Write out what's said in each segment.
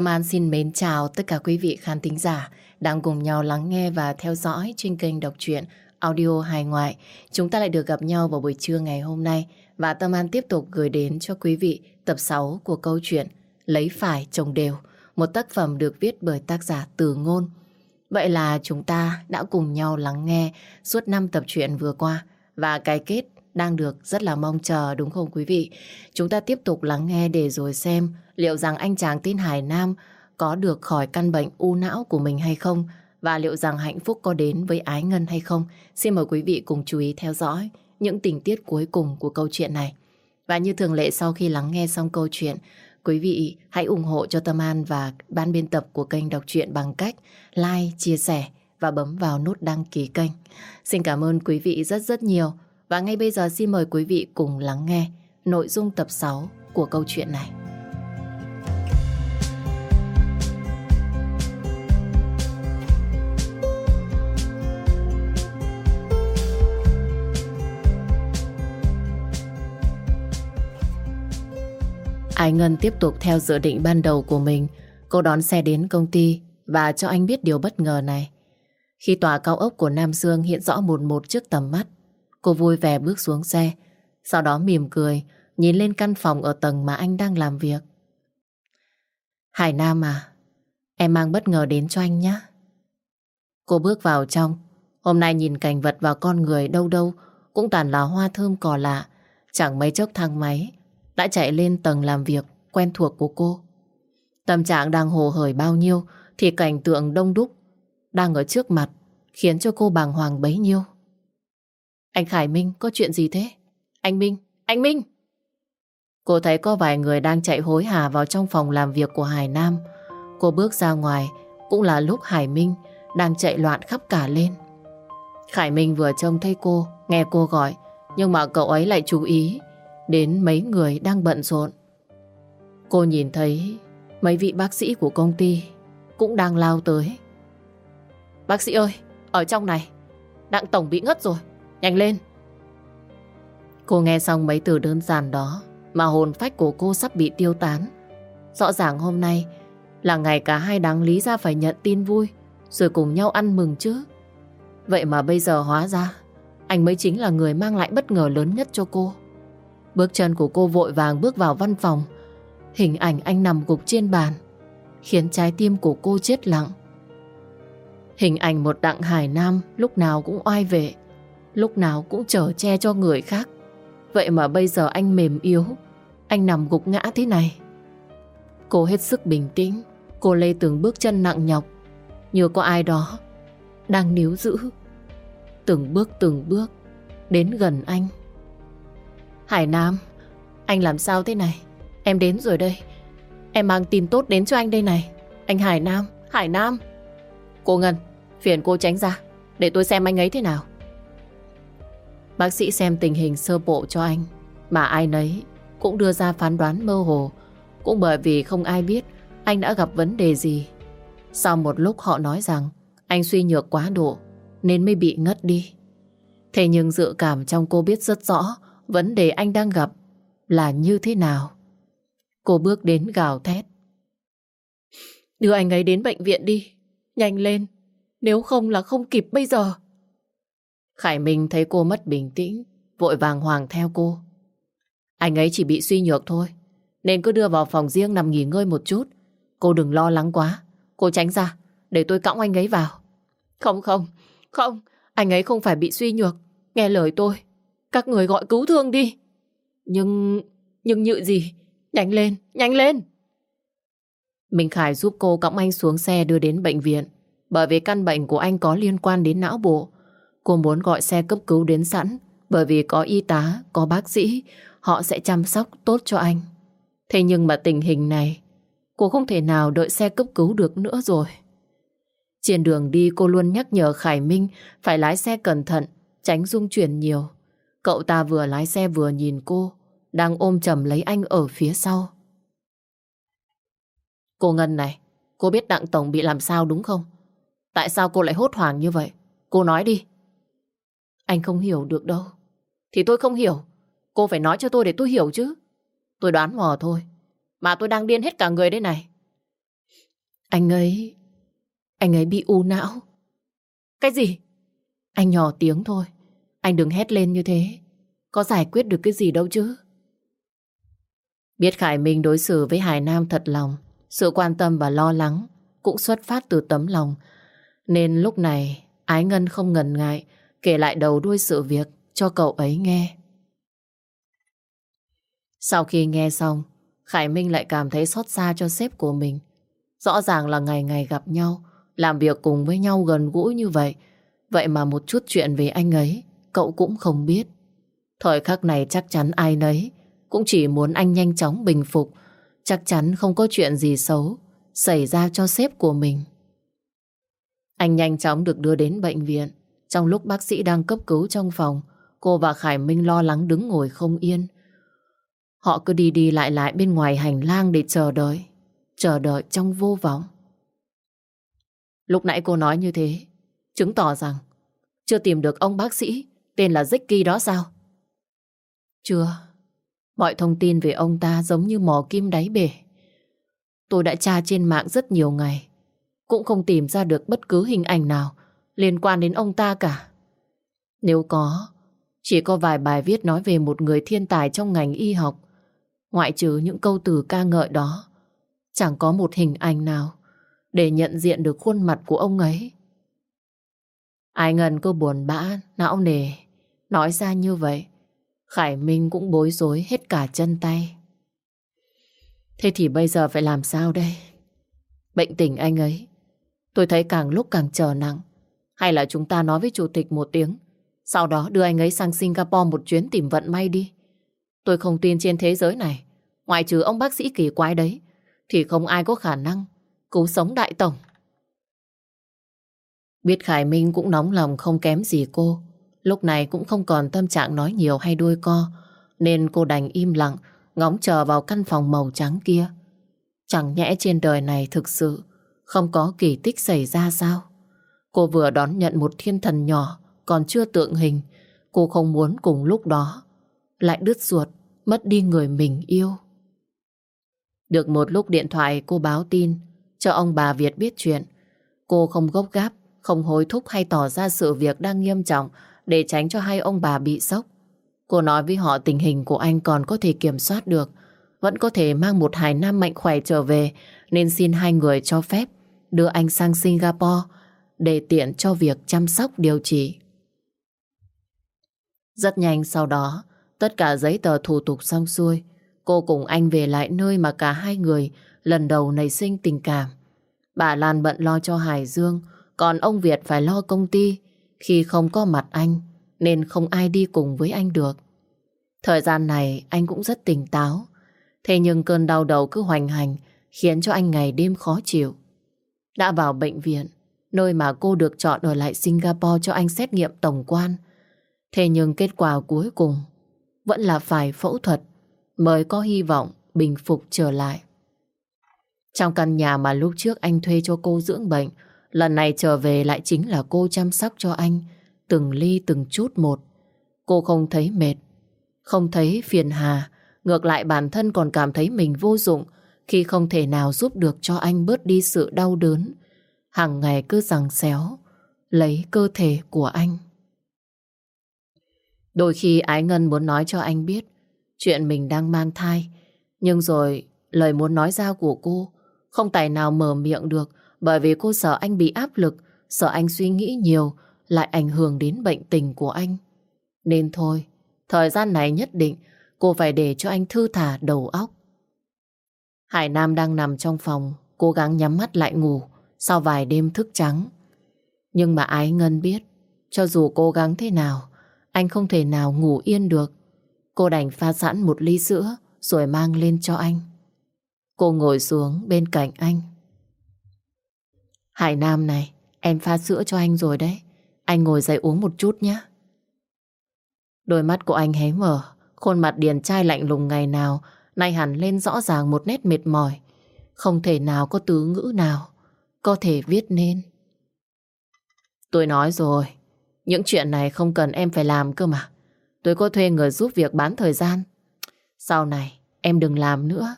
Tâm An xin mến chào tất cả quý vị khán thính giả đang cùng nhau lắng nghe và theo dõi trên kênh đọc truyện audio hài ngoại. Chúng ta lại được gặp nhau vào buổi trưa ngày hôm nay và Tâm An tiếp tục gửi đến cho quý vị tập 6 của câu chuyện Lấy phải chồng đều, một tác phẩm được viết bởi tác giả Từ Ngôn. Vậy là chúng ta đã cùng nhau lắng nghe suốt 5 tập truyện vừa qua và cái kết đang được rất là mong chờ đúng không quý vị? Chúng ta tiếp tục lắng nghe để rồi xem liệu rằng anh chàng tên Hải Nam có được khỏi căn bệnh u não của mình hay không và liệu rằng hạnh phúc có đến với Ái Ngân hay không. Xin mời quý vị cùng chú ý theo dõi những tình tiết cuối cùng của câu chuyện này. Và như thường lệ sau khi lắng nghe xong câu chuyện, quý vị hãy ủng hộ cho Tâm An và ban biên tập của kênh đọc truyện bằng cách like, chia sẻ và bấm vào nút đăng ký kênh. Xin cảm ơn quý vị rất rất nhiều. Và ngay bây giờ xin mời quý vị cùng lắng nghe nội dung tập 6 của câu chuyện này. Ai Ngân tiếp tục theo dự định ban đầu của mình. Cô đón xe đến công ty và cho anh biết điều bất ngờ này. Khi tòa cao ốc của Nam Dương hiện rõ một một trước tầm mắt, cô vui vẻ bước xuống xe, sau đó mỉm cười, nhìn lên căn phòng ở tầng mà anh đang làm việc. Hải Nam à, em mang bất ngờ đến cho anh nhé. Cô bước vào trong, hôm nay nhìn cảnh vật và con người đâu đâu cũng toàn là hoa thơm cỏ lạ, chẳng mấy chốc thang máy đã chạy lên tầng làm việc quen thuộc của cô. Tâm trạng đang hồ hởi bao nhiêu thì cảnh tượng đông đúc đang ở trước mặt khiến cho cô bàng hoàng bấy nhiêu. Anh Khải Minh có chuyện gì thế? Anh Minh, anh Minh! Cô thấy có vài người đang chạy hối hả vào trong phòng làm việc của Hải Nam. Cô bước ra ngoài cũng là lúc Hải Minh đang chạy loạn khắp cả lên. Khải Minh vừa trông thấy cô, nghe cô gọi, nhưng mà cậu ấy lại chú ý đến mấy người đang bận rộn. Cô nhìn thấy mấy vị bác sĩ của công ty cũng đang lao tới. Bác sĩ ơi, ở trong này, Đặng Tổng bị ngất rồi, nhanh lên. Cô nghe xong mấy từ đơn giản đó mà hồn phách của cô sắp bị tiêu tán. Rõ ràng hôm nay là ngày cả hai đáng lý ra phải nhận tin vui rồi cùng nhau ăn mừng chứ. Vậy mà bây giờ hóa ra anh mới chính là người mang lại bất ngờ lớn nhất cho cô. Bước chân của cô vội vàng bước vào văn phòng. Hình ảnh anh nằm gục trên bàn khiến trái tim của cô chết lặng. Hình ảnh một đặng hải nam lúc nào cũng oai vệ, lúc nào cũng chở che cho người khác. Vậy mà bây giờ anh mềm yếu, anh nằm gục ngã thế này. Cô hết sức bình tĩnh, cô lê từng bước chân nặng nhọc, như có ai đó đang níu giữ. Từng bước từng bước đến gần anh. Hải Nam, anh làm sao thế này? Em đến rồi đây. Em mang tin tốt đến cho anh đây này. Anh Hải Nam, Hải Nam. Cô Ngân, phiền cô tránh ra, để tôi xem anh ấy thế nào. Bác sĩ xem tình hình sơ bộ cho anh, mà ai nấy cũng đưa ra phán đoán mơ hồ. Cũng bởi vì không ai biết anh đã gặp vấn đề gì. Sau một lúc họ nói rằng anh suy nhược quá độ nên mới bị ngất đi. Thế nhưng dự cảm trong cô biết rất rõ vấn đề anh đang gặp là như thế nào. Cô bước đến gào thét. Đưa anh ấy đến bệnh viện đi, nhanh lên, nếu không là không kịp bây giờ. Khải Minh thấy cô mất bình tĩnh, vội vàng hoàng theo cô. Anh ấy chỉ bị suy nhược thôi, nên cứ đưa vào phòng riêng nằm nghỉ ngơi một chút. Cô đừng lo lắng quá, cô tránh ra, để tôi cõng anh ấy vào. Không không, không, anh ấy không phải bị suy nhược, nghe lời tôi. Các người gọi cứu thương đi. Nhưng... nhưng nhự gì? Nhanh lên, nhanh lên. Minh Khải giúp cô cõng anh xuống xe đưa đến bệnh viện. Bởi vì căn bệnh của anh có liên quan đến não bộ. Cô muốn gọi xe cấp cứu đến sẵn. Bởi vì có y tá, có bác sĩ, họ sẽ chăm sóc tốt cho anh. Thế nhưng mà tình hình này, cô không thể nào đợi xe cấp cứu được nữa rồi. Trên đường đi cô luôn nhắc nhở Khải Minh phải lái xe cẩn thận, tránh rung chuyển nhiều. Cậu ta vừa lái xe vừa nhìn cô, đang ôm chầm lấy anh ở phía sau. Cô Ngân này, cô biết Đặng Tổng bị làm sao đúng không? Tại sao cô lại hốt hoảng như vậy? Cô nói đi. Anh không hiểu được đâu. Thì tôi không hiểu. Cô phải nói cho tôi để tôi hiểu chứ. Tôi đoán mò thôi. Mà tôi đang điên hết cả người đây này. Anh ấy... Anh ấy bị u não. Cái gì? Anh nhỏ tiếng thôi. Anh đừng hét lên như thế. Có giải quyết được cái gì đâu chứ. Biết Khải Minh đối xử với Hải Nam thật lòng, sự quan tâm và lo lắng cũng xuất phát từ tấm lòng. Nên lúc này Ái Ngân không ngần ngại kể lại đầu đuôi sự việc cho cậu ấy nghe. Sau khi nghe xong, Khải Minh lại cảm thấy xót xa cho sếp của mình. Rõ ràng là ngày ngày gặp nhau, làm việc cùng với nhau gần gũi như vậy. Vậy mà một chút chuyện về anh ấy, cậu cũng không biết. Thời khắc này chắc chắn ai nấy cũng chỉ muốn anh nhanh chóng bình phục. Chắc chắn không có chuyện gì xấu xảy ra cho sếp của mình. Anh nhanh chóng được đưa đến bệnh viện. Trong lúc bác sĩ đang cấp cứu trong phòng, cô và Khải Minh lo lắng đứng ngồi không yên. Họ cứ đi đi lại lại bên ngoài hành lang để chờ đợi. Chờ đợi trong vô vọng. Lúc nãy cô nói như thế, chứng tỏ rằng chưa tìm được ông bác sĩ tên là Zicky đó sao? Chưa. Mọi thông tin về ông ta giống như mò kim đáy bể. Tôi đã tra trên mạng rất nhiều ngày. Cũng không tìm ra được bất cứ hình ảnh nào liên quan đến ông ta cả. Nếu có, chỉ có vài bài viết nói về một người thiên tài trong ngành y học. Ngoại trừ những câu từ ca ngợi đó, chẳng có một hình ảnh nào để nhận diện được khuôn mặt của ông ấy. Ai ngần cô buồn bã, não nề, nói ra như vậy. Khải Minh cũng bối rối hết cả chân tay. Thế thì bây giờ phải làm sao đây? Bệnh tình anh ấy, tôi thấy càng lúc càng trở nặng. Hay là chúng ta nói với chủ tịch một tiếng, sau đó đưa anh ấy sang Singapore một chuyến tìm vận may đi. Tôi không tin trên thế giới này, ngoại trừ ông bác sĩ kỳ quái đấy, thì không ai có khả năng cứu sống đại tổng. Biết Khải Minh cũng nóng lòng không kém gì cô. Lúc này cũng không còn tâm trạng nói nhiều hay đuôi co, nên cô đành im lặng, ngóng chờ vào căn phòng màu trắng kia. Chẳng nhẽ trên đời này thực sự không có kỳ tích xảy ra sao? Cô vừa đón nhận một thiên thần nhỏ còn chưa tượng hình. Cô không muốn cùng lúc đó lại đứt ruột, mất đi người mình yêu. Được một lúc điện thoại cô báo tin cho ông bà Việt biết chuyện. Cô không gấp gáp, không hối thúc hay tỏ ra sự việc đang nghiêm trọng để tránh cho hai ông bà bị sốc. Cô nói với họ tình hình của anh còn có thể kiểm soát được, vẫn có thể mang một hài nam mạnh khỏe trở về, nên xin hai người cho phép đưa anh sang Singapore để tiện cho việc chăm sóc điều trị. Rất nhanh sau đó, tất cả giấy tờ thủ tục xong xuôi, cô cùng anh về lại nơi mà cả hai người lần đầu nảy sinh tình cảm. Bà Lan bận lo cho Hải Dương, còn ông Việt phải lo công ty. Khi không có mặt anh, nên không ai đi cùng với anh được. Thời gian này anh cũng rất tỉnh táo. Thế nhưng cơn đau đầu cứ hoành hành khiến cho anh ngày đêm khó chịu. Đã vào bệnh viện, nơi mà cô được chọn ở lại Singapore cho anh xét nghiệm tổng quan. Thế nhưng kết quả cuối cùng vẫn là phải phẫu thuật mới có hy vọng bình phục trở lại. Trong căn nhà mà lúc trước anh thuê cho cô dưỡng bệnh, lần này trở về lại chính là cô chăm sóc cho anh, từng ly từng chút một. Cô không thấy mệt, không thấy phiền hà, ngược lại bản thân còn cảm thấy mình vô dụng khi không thể nào giúp được cho anh bớt đi sự đau đớn. Hàng ngày cứ rằng xéo, lấy cơ thể của anh. Đôi khi Ái Ngân muốn nói cho anh biết chuyện mình đang mang thai, nhưng rồi lời muốn nói ra của cô không tài nào mở miệng được bởi vì cô sợ anh bị áp lực, sợ anh suy nghĩ nhiều lại ảnh hưởng đến bệnh tình của anh. Nên thôi, thời gian này nhất định cô phải để cho anh thư thả đầu óc. Hải Nam đang nằm trong phòng, cố gắng nhắm mắt lại ngủ sau vài đêm thức trắng. Nhưng mà Ái Ngân biết, cho dù cố gắng thế nào, anh không thể nào ngủ yên được. Cô đành pha sẵn một ly sữa rồi mang lên cho anh. Cô ngồi xuống bên cạnh anh. Hải Nam này, em pha sữa cho anh rồi đấy. Anh ngồi dậy uống một chút nhé. Đôi mắt của anh hé mở, khuôn mặt điền trai lạnh lùng ngày nào, nay hẳn lên rõ ràng một nét mệt mỏi. Không thể nào có tứ ngữ nào, có thể viết nên. Tôi nói rồi, những chuyện này không cần em phải làm cơ mà. Tôi có thuê người giúp việc bán thời gian. Sau này, em đừng làm nữa.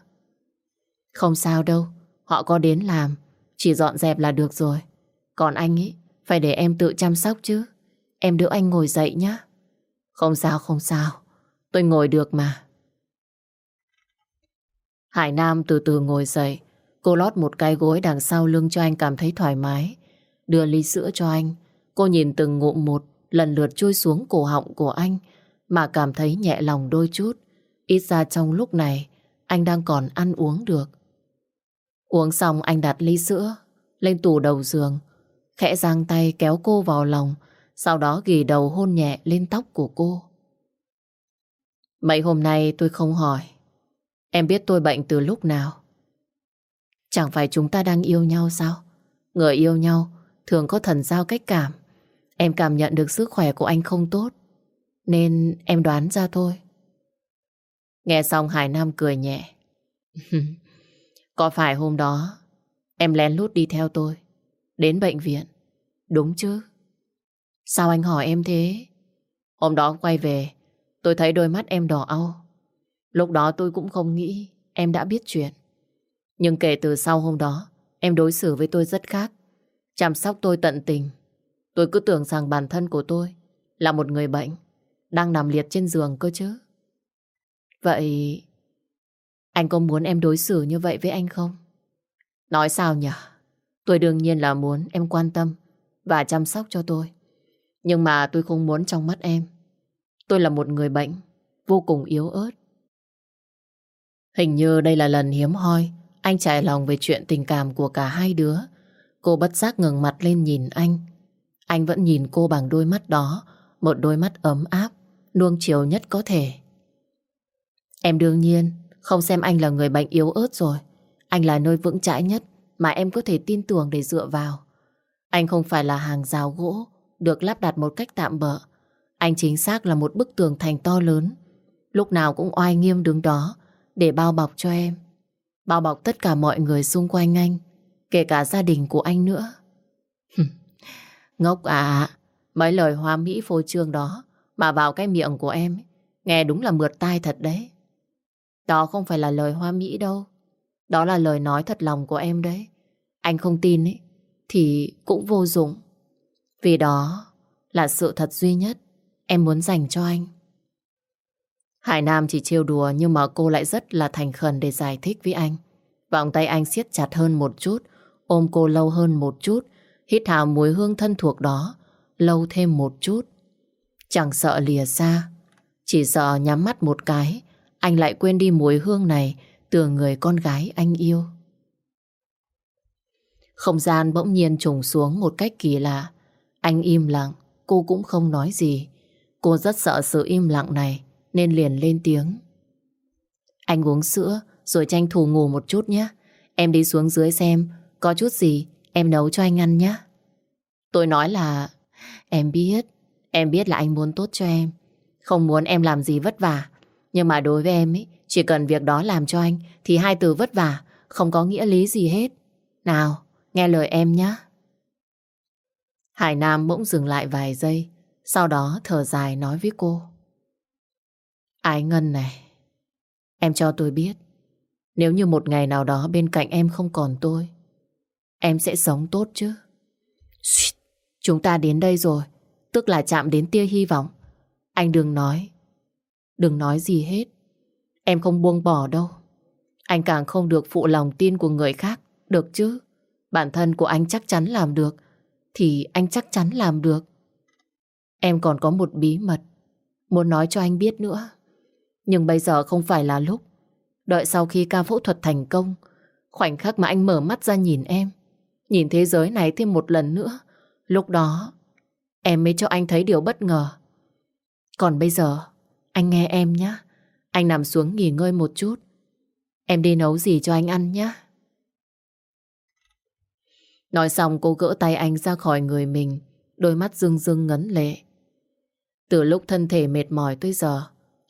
Không sao đâu, họ có đến làm, Chỉ dọn dẹp là được rồi. Còn anh ấy, phải để em tự chăm sóc chứ. Em đỡ anh ngồi dậy nhé. Không sao, không sao. Tôi ngồi được mà. Hải Nam từ từ ngồi dậy. Cô lót một cái gối đằng sau lưng cho anh cảm thấy thoải mái. Đưa ly sữa cho anh. Cô nhìn từng ngụm một lần lượt trôi xuống cổ họng của anh mà cảm thấy nhẹ lòng đôi chút. Ít ra trong lúc này anh đang còn ăn uống được. Uống xong anh đặt ly sữa lên tủ đầu giường, khẽ giang tay kéo cô vào lòng, sau đó ghi đầu hôn nhẹ lên tóc của cô. Mấy hôm nay tôi không hỏi, em biết tôi bệnh từ lúc nào? Chẳng phải chúng ta đang yêu nhau sao? Người yêu nhau thường có thần giao cách cảm. Em cảm nhận được sức khỏe của anh không tốt, nên em đoán ra thôi. Nghe xong Hải Nam cười nhẹ. Có phải hôm đó em lén lút đi theo tôi đến bệnh viện? Đúng chứ? Sao anh hỏi em thế? Hôm đó quay về tôi thấy đôi mắt em đỏ au. Lúc đó tôi cũng không nghĩ em đã biết chuyện. Nhưng kể từ sau hôm đó em đối xử với tôi rất khác. Chăm sóc tôi tận tình. Tôi cứ tưởng rằng bản thân của tôi là một người bệnh đang nằm liệt trên giường cơ chứ. Vậy anh có muốn em đối xử như vậy với anh không? Nói sao nhỉ? Tôi đương nhiên là muốn em quan tâm và chăm sóc cho tôi. Nhưng mà tôi không muốn trong mắt em. Tôi là một người bệnh, vô cùng yếu ớt. Hình như đây là lần hiếm hoi anh trải lòng về chuyện tình cảm của cả hai đứa. Cô bất giác ngừng mặt lên nhìn anh. Anh vẫn nhìn cô bằng đôi mắt đó, một đôi mắt ấm áp, nuông chiều nhất có thể. Em đương nhiên không xem anh là người bệnh yếu ớt rồi. Anh là nơi vững chãi nhất mà em có thể tin tưởng để dựa vào. Anh không phải là hàng rào gỗ được lắp đặt một cách tạm bỡ. Anh chính xác là một bức tường thành to lớn. Lúc nào cũng oai nghiêm đứng đó để bao bọc cho em. Bao bọc tất cả mọi người xung quanh anh, kể cả gia đình của anh nữa. Ngốc à, mấy lời hoa mỹ phô trương đó mà vào cái miệng của em nghe đúng là mượt tai thật đấy. Đó không phải là lời hoa mỹ đâu. Đó là lời nói thật lòng của em đấy. Anh không tin ấy, thì cũng vô dụng. Vì đó là sự thật duy nhất em muốn dành cho anh. Hải Nam chỉ trêu đùa nhưng mà cô lại rất là thành khẩn để giải thích với anh. Vòng tay anh siết chặt hơn một chút, ôm cô lâu hơn một chút, hít hào mùi hương thân thuộc đó, lâu thêm một chút. Chẳng sợ lìa xa, chỉ sợ nhắm mắt một cái, anh lại quên đi mùi hương này từ người con gái anh yêu. Không gian bỗng nhiên trùng xuống một cách kỳ lạ. Anh im lặng, cô cũng không nói gì. Cô rất sợ sự im lặng này, nên liền lên tiếng. Anh uống sữa, rồi tranh thủ ngủ một chút nhé. Em đi xuống dưới xem, có chút gì, em nấu cho anh ăn nhé. Tôi nói là, em biết, em biết là anh muốn tốt cho em. Không muốn em làm gì vất vả. Nhưng mà đối với em ấy, chỉ cần việc đó làm cho anh, thì hai từ vất vả, không có nghĩa lý gì hết. Nào, nghe lời em nhé. Hải Nam bỗng dừng lại vài giây, sau đó thở dài nói với cô. Ái Ngân này, em cho tôi biết, nếu như một ngày nào đó bên cạnh em không còn tôi, em sẽ sống tốt chứ. Shit, chúng ta đến đây rồi, tức là chạm đến tia hy vọng. Anh đừng nói, đừng nói gì hết. Em không buông bỏ đâu. Anh càng không được phụ lòng tin của người khác, được chứ. Bản thân của anh chắc chắn làm được, thì anh chắc chắn làm được. Em còn có một bí mật, muốn nói cho anh biết nữa. Nhưng bây giờ không phải là lúc. Đợi sau khi ca phẫu thuật thành công, khoảnh khắc mà anh mở mắt ra nhìn em, nhìn thế giới này thêm một lần nữa, lúc đó em mới cho anh thấy điều bất ngờ. Còn bây giờ, anh nghe em nhé. Anh nằm xuống nghỉ ngơi một chút. Em đi nấu gì cho anh ăn nhé. Nói xong cô gỡ tay anh ra khỏi người mình, đôi mắt rưng rưng ngấn lệ. Từ lúc thân thể mệt mỏi tới giờ,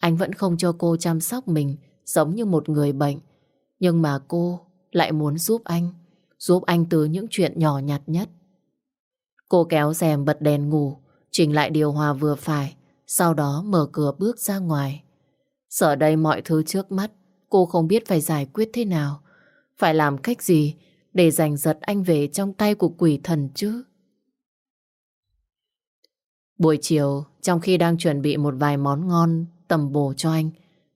anh vẫn không cho cô chăm sóc mình giống như một người bệnh. Nhưng mà cô lại muốn giúp anh, giúp anh từ những chuyện nhỏ nhặt nhất. Cô kéo rèm bật đèn ngủ, chỉnh lại điều hòa vừa phải, sau đó mở cửa bước ra ngoài. Giờ đây mọi thứ trước mắt, cô không biết phải giải quyết thế nào, phải làm cách gì để giành giật anh về trong tay của quỷ thần chứ? Buổi chiều, trong khi đang chuẩn bị một vài món ngon tầm bổ cho anh,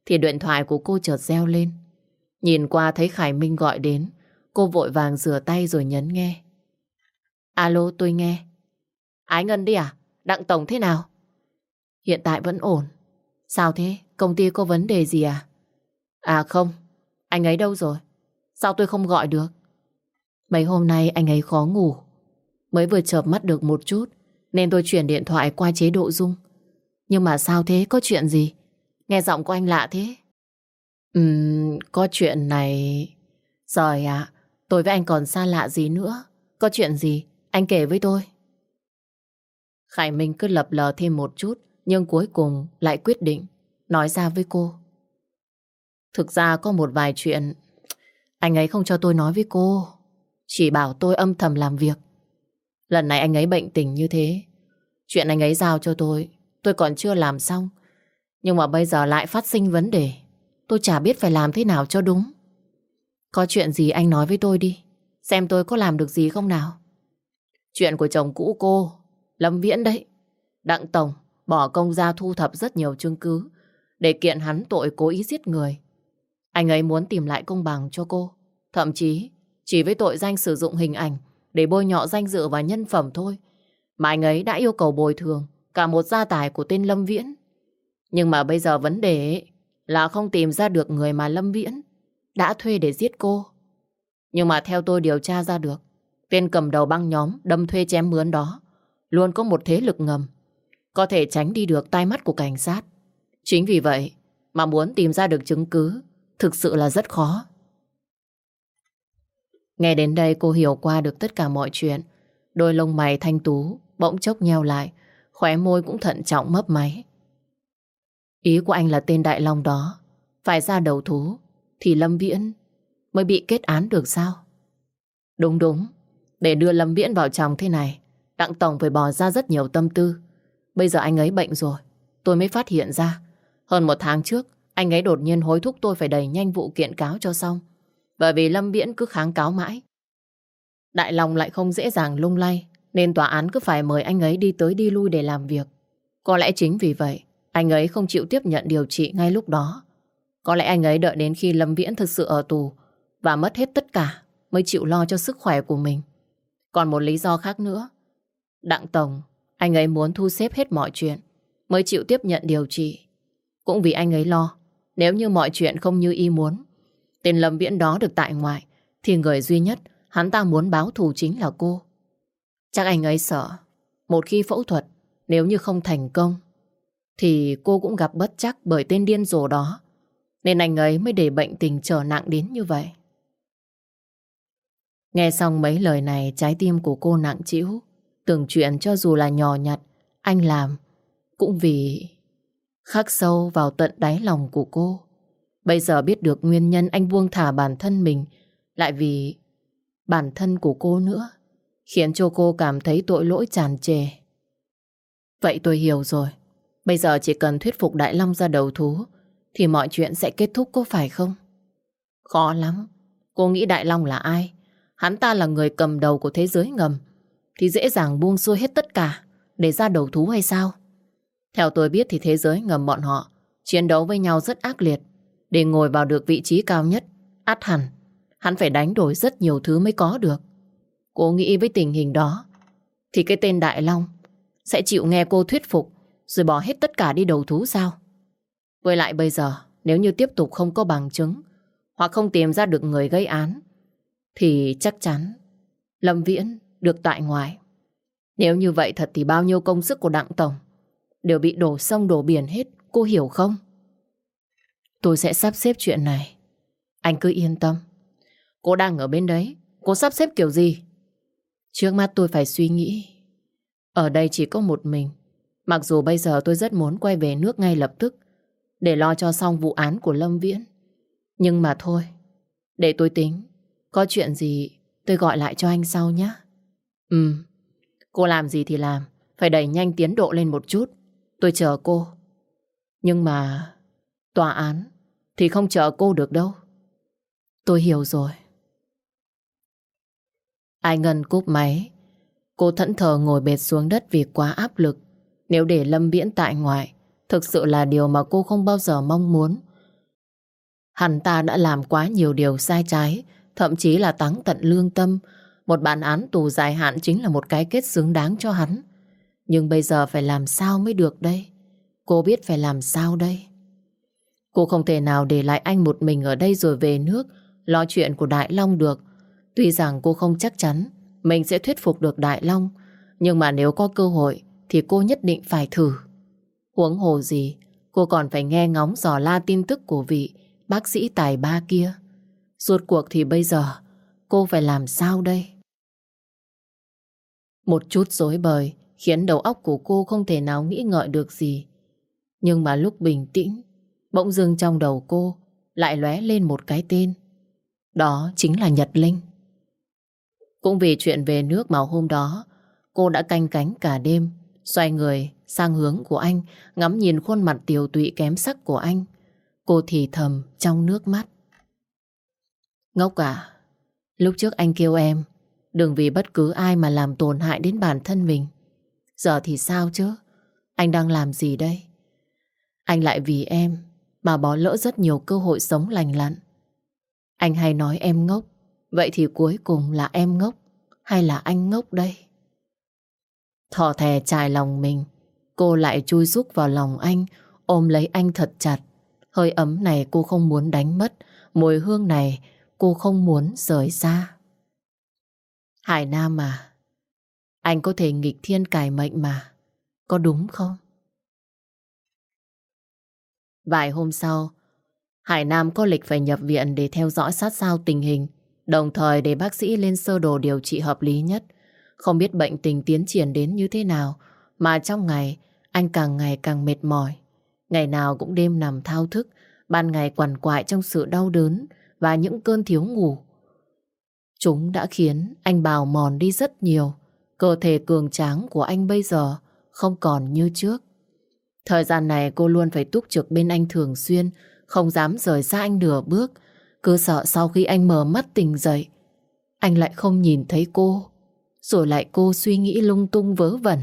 thì điện thoại của cô chợt reo lên. Nhìn qua thấy Khải Minh gọi đến, cô vội vàng rửa tay rồi nhấn nghe. Alo, tôi nghe. Ái Ngân đi à? Đặng Tổng thế nào? Hiện tại vẫn ổn. Sao thế? Công ty có vấn đề gì à? À không, anh ấy đâu rồi? Sao tôi không gọi được? Mấy hôm nay anh ấy khó ngủ. Mới vừa chợp mắt được một chút, nên tôi chuyển điện thoại qua chế độ rung. Nhưng mà sao thế? Có chuyện gì? Nghe giọng của anh lạ thế. Ừm, có chuyện này... Rồi ạ, tôi với anh còn xa lạ gì nữa. Có chuyện gì? Anh kể với tôi. Khải Minh cứ lập lờ thêm một chút, nhưng cuối cùng lại quyết định nói ra với cô. Thực ra có một vài chuyện anh ấy không cho tôi nói với cô, chỉ bảo tôi âm thầm làm việc. Lần này anh ấy bệnh tình như thế, chuyện anh ấy giao cho tôi, tôi còn chưa làm xong. Nhưng mà bây giờ lại phát sinh vấn đề, tôi chả biết phải làm thế nào cho đúng. Có chuyện gì anh nói với tôi đi, xem tôi có làm được gì không nào. Chuyện của chồng cũ cô, Lâm Viễn đấy. Đặng Tổng bỏ công ra thu thập rất nhiều chứng cứ để kiện hắn tội cố ý giết người. Anh ấy muốn tìm lại công bằng cho cô. Thậm chí chỉ với tội danh sử dụng hình ảnh để bôi nhọ danh dự và nhân phẩm thôi. Mà anh ấy đã yêu cầu bồi thường cả một gia tài của tên Lâm Viễn. Nhưng mà bây giờ vấn đề là không tìm ra được người mà Lâm Viễn đã thuê để giết cô. Nhưng mà theo tôi điều tra ra được, tên cầm đầu băng nhóm đâm thuê chém mướn đó luôn có một thế lực ngầm, có thể tránh đi được tai mắt của cảnh sát. Chính vì vậy mà muốn tìm ra được chứng cứ thực sự là rất khó. Nghe đến đây cô hiểu qua được tất cả mọi chuyện. Đôi lông mày thanh tú bỗng chốc nheo lại, khóe môi cũng thận trọng mấp máy. Ý của anh là tên Đại Long đó, phải ra đầu thú, thì Lâm Viễn mới bị kết án được sao? Đúng đúng, để đưa Lâm Viễn vào chồng thế này, Đặng Tổng phải bỏ ra rất nhiều tâm tư. Bây giờ anh ấy bệnh rồi, tôi mới phát hiện ra. Hơn một tháng trước, anh ấy đột nhiên hối thúc tôi phải đẩy nhanh vụ kiện cáo cho xong. Bởi vì Lâm Viễn cứ kháng cáo mãi. Đại Long lại không dễ dàng lung lay, nên tòa án cứ phải mời anh ấy đi tới đi lui để làm việc. Có lẽ chính vì vậy, anh ấy không chịu tiếp nhận điều trị ngay lúc đó. Có lẽ anh ấy đợi đến khi Lâm Viễn thực sự ở tù và mất hết tất cả mới chịu lo cho sức khỏe của mình. Còn một lý do khác nữa. Đặng Tổng, anh ấy muốn thu xếp hết mọi chuyện mới chịu tiếp nhận điều trị. Cũng vì anh ấy lo, nếu như mọi chuyện không như y muốn, tên Lâm Viễn đó được tại ngoại, thì người duy nhất hắn ta muốn báo thù chính là cô. Chắc anh ấy sợ, một khi phẫu thuật, nếu như không thành công, thì cô cũng gặp bất chắc bởi tên điên rồ đó. Nên anh ấy mới để bệnh tình trở nặng đến như vậy. Nghe xong mấy lời này, trái tim của cô nặng trĩu, tưởng chuyện cho dù là nhỏ nhặt, anh làm cũng vì khắc sâu vào tận đáy lòng của cô. Bây giờ biết được nguyên nhân anh buông thả bản thân mình lại vì bản thân của cô nữa, khiến cho cô cảm thấy tội lỗi tràn trề. Vậy tôi hiểu rồi. Bây giờ chỉ cần thuyết phục Đại Long ra đầu thú thì mọi chuyện sẽ kết thúc có phải không? Khó lắm. Cô nghĩ Đại Long là ai? Hắn ta là người cầm đầu của thế giới ngầm thì dễ dàng buông xuôi hết tất cả để ra đầu thú hay sao? Theo tôi biết thì thế giới ngầm bọn họ chiến đấu với nhau rất ác liệt. Để ngồi vào được vị trí cao nhất, át hẳn, hắn phải đánh đổi rất nhiều thứ mới có được. Cô nghĩ với tình hình đó, thì cái tên Đại Long sẽ chịu nghe cô thuyết phục rồi bỏ hết tất cả đi đầu thú sao? Với lại bây giờ, nếu như tiếp tục không có bằng chứng hoặc không tìm ra được người gây án, thì chắc chắn Lâm Viễn được tại ngoại. Nếu như vậy thật thì bao nhiêu công sức của Đặng Tổng đều bị đổ sông đổ biển hết, cô hiểu không? Tôi sẽ sắp xếp chuyện này. Anh cứ yên tâm. Cô đang ở bên đấy, cô sắp xếp kiểu gì? Trước mắt tôi phải suy nghĩ. Ở đây chỉ có một mình. Mặc dù bây giờ tôi rất muốn quay về nước ngay lập tức để lo cho xong vụ án của Lâm Viễn. Nhưng mà thôi, để tôi tính. Có chuyện gì tôi gọi lại cho anh sau nhé. Ừ, cô làm gì thì làm. Phải đẩy nhanh tiến độ lên một chút. Tôi chờ cô. Nhưng mà tòa án thì không chờ cô được đâu. Tôi hiểu rồi. Ai Ngân cúp máy. Cô thẫn thờ ngồi bệt xuống đất vì quá áp lực. Nếu để Lâm Viễn tại ngoại, thực sự là điều mà cô không bao giờ mong muốn. Hắn ta đã làm quá nhiều điều sai trái, thậm chí là táng tận lương tâm. Một bản án tù dài hạn chính là một cái kết xứng đáng cho hắn. Nhưng bây giờ phải làm sao mới được đây? Cô biết phải làm sao đây? Cô không thể nào để lại anh một mình ở đây rồi về nước, lo chuyện của Đại Long được. Tuy rằng cô không chắc chắn mình sẽ thuyết phục được Đại Long, nhưng mà nếu có cơ hội thì cô nhất định phải thử. Huống hồ gì, cô còn phải nghe ngóng dò la tin tức của vị bác sĩ tài ba kia. Suốt cuộc thì bây giờ cô phải làm sao đây? Một chút dối bời khiến đầu óc của cô không thể nào nghĩ ngợi được gì. Nhưng mà lúc bình tĩnh, bỗng dưng trong đầu cô lại lóe lên một cái tên. Đó chính là Nhật Linh. Cũng vì chuyện về nước mà hôm đó, cô đã canh cánh cả đêm, xoay người sang hướng của anh, ngắm nhìn khuôn mặt tiều tụy kém sắc của anh. Cô thì thầm trong nước mắt. Ngốc à, lúc trước anh kêu em, đừng vì bất cứ ai mà làm tổn hại đến bản thân mình. Giờ thì sao chứ? Anh đang làm gì đây? Anh lại vì em mà bỏ lỡ rất nhiều cơ hội sống lành lặn. Anh hay nói em ngốc, vậy thì cuối cùng là em ngốc hay là anh ngốc đây? Thỏ thè trải lòng mình, cô lại chui rúc vào lòng anh, ôm lấy anh thật chặt. Hơi ấm này cô không muốn đánh mất, mùi hương này cô không muốn rời xa. Hải Nam à, anh có thể nghịch thiên cải mệnh mà, có đúng không? Vài hôm sau, Hải Nam có lịch phải nhập viện để theo dõi sát sao tình hình, đồng thời để bác sĩ lên sơ đồ điều trị hợp lý nhất. Không biết bệnh tình tiến triển đến như thế nào, mà trong ngày anh càng ngày càng mệt mỏi. Ngày nào cũng đêm nằm thao thức, ban ngày quằn quại trong sự đau đớn và những cơn thiếu ngủ. Chúng đã khiến anh bào mòn đi rất nhiều. Cơ thể cường tráng của anh bây giờ không còn như trước. Thời gian này cô luôn phải túc trực bên anh thường xuyên, không dám rời xa anh nửa bước, cứ sợ sau khi anh mở mắt tỉnh dậy, anh lại không nhìn thấy cô, rồi lại cô suy nghĩ lung tung vớ vẩn.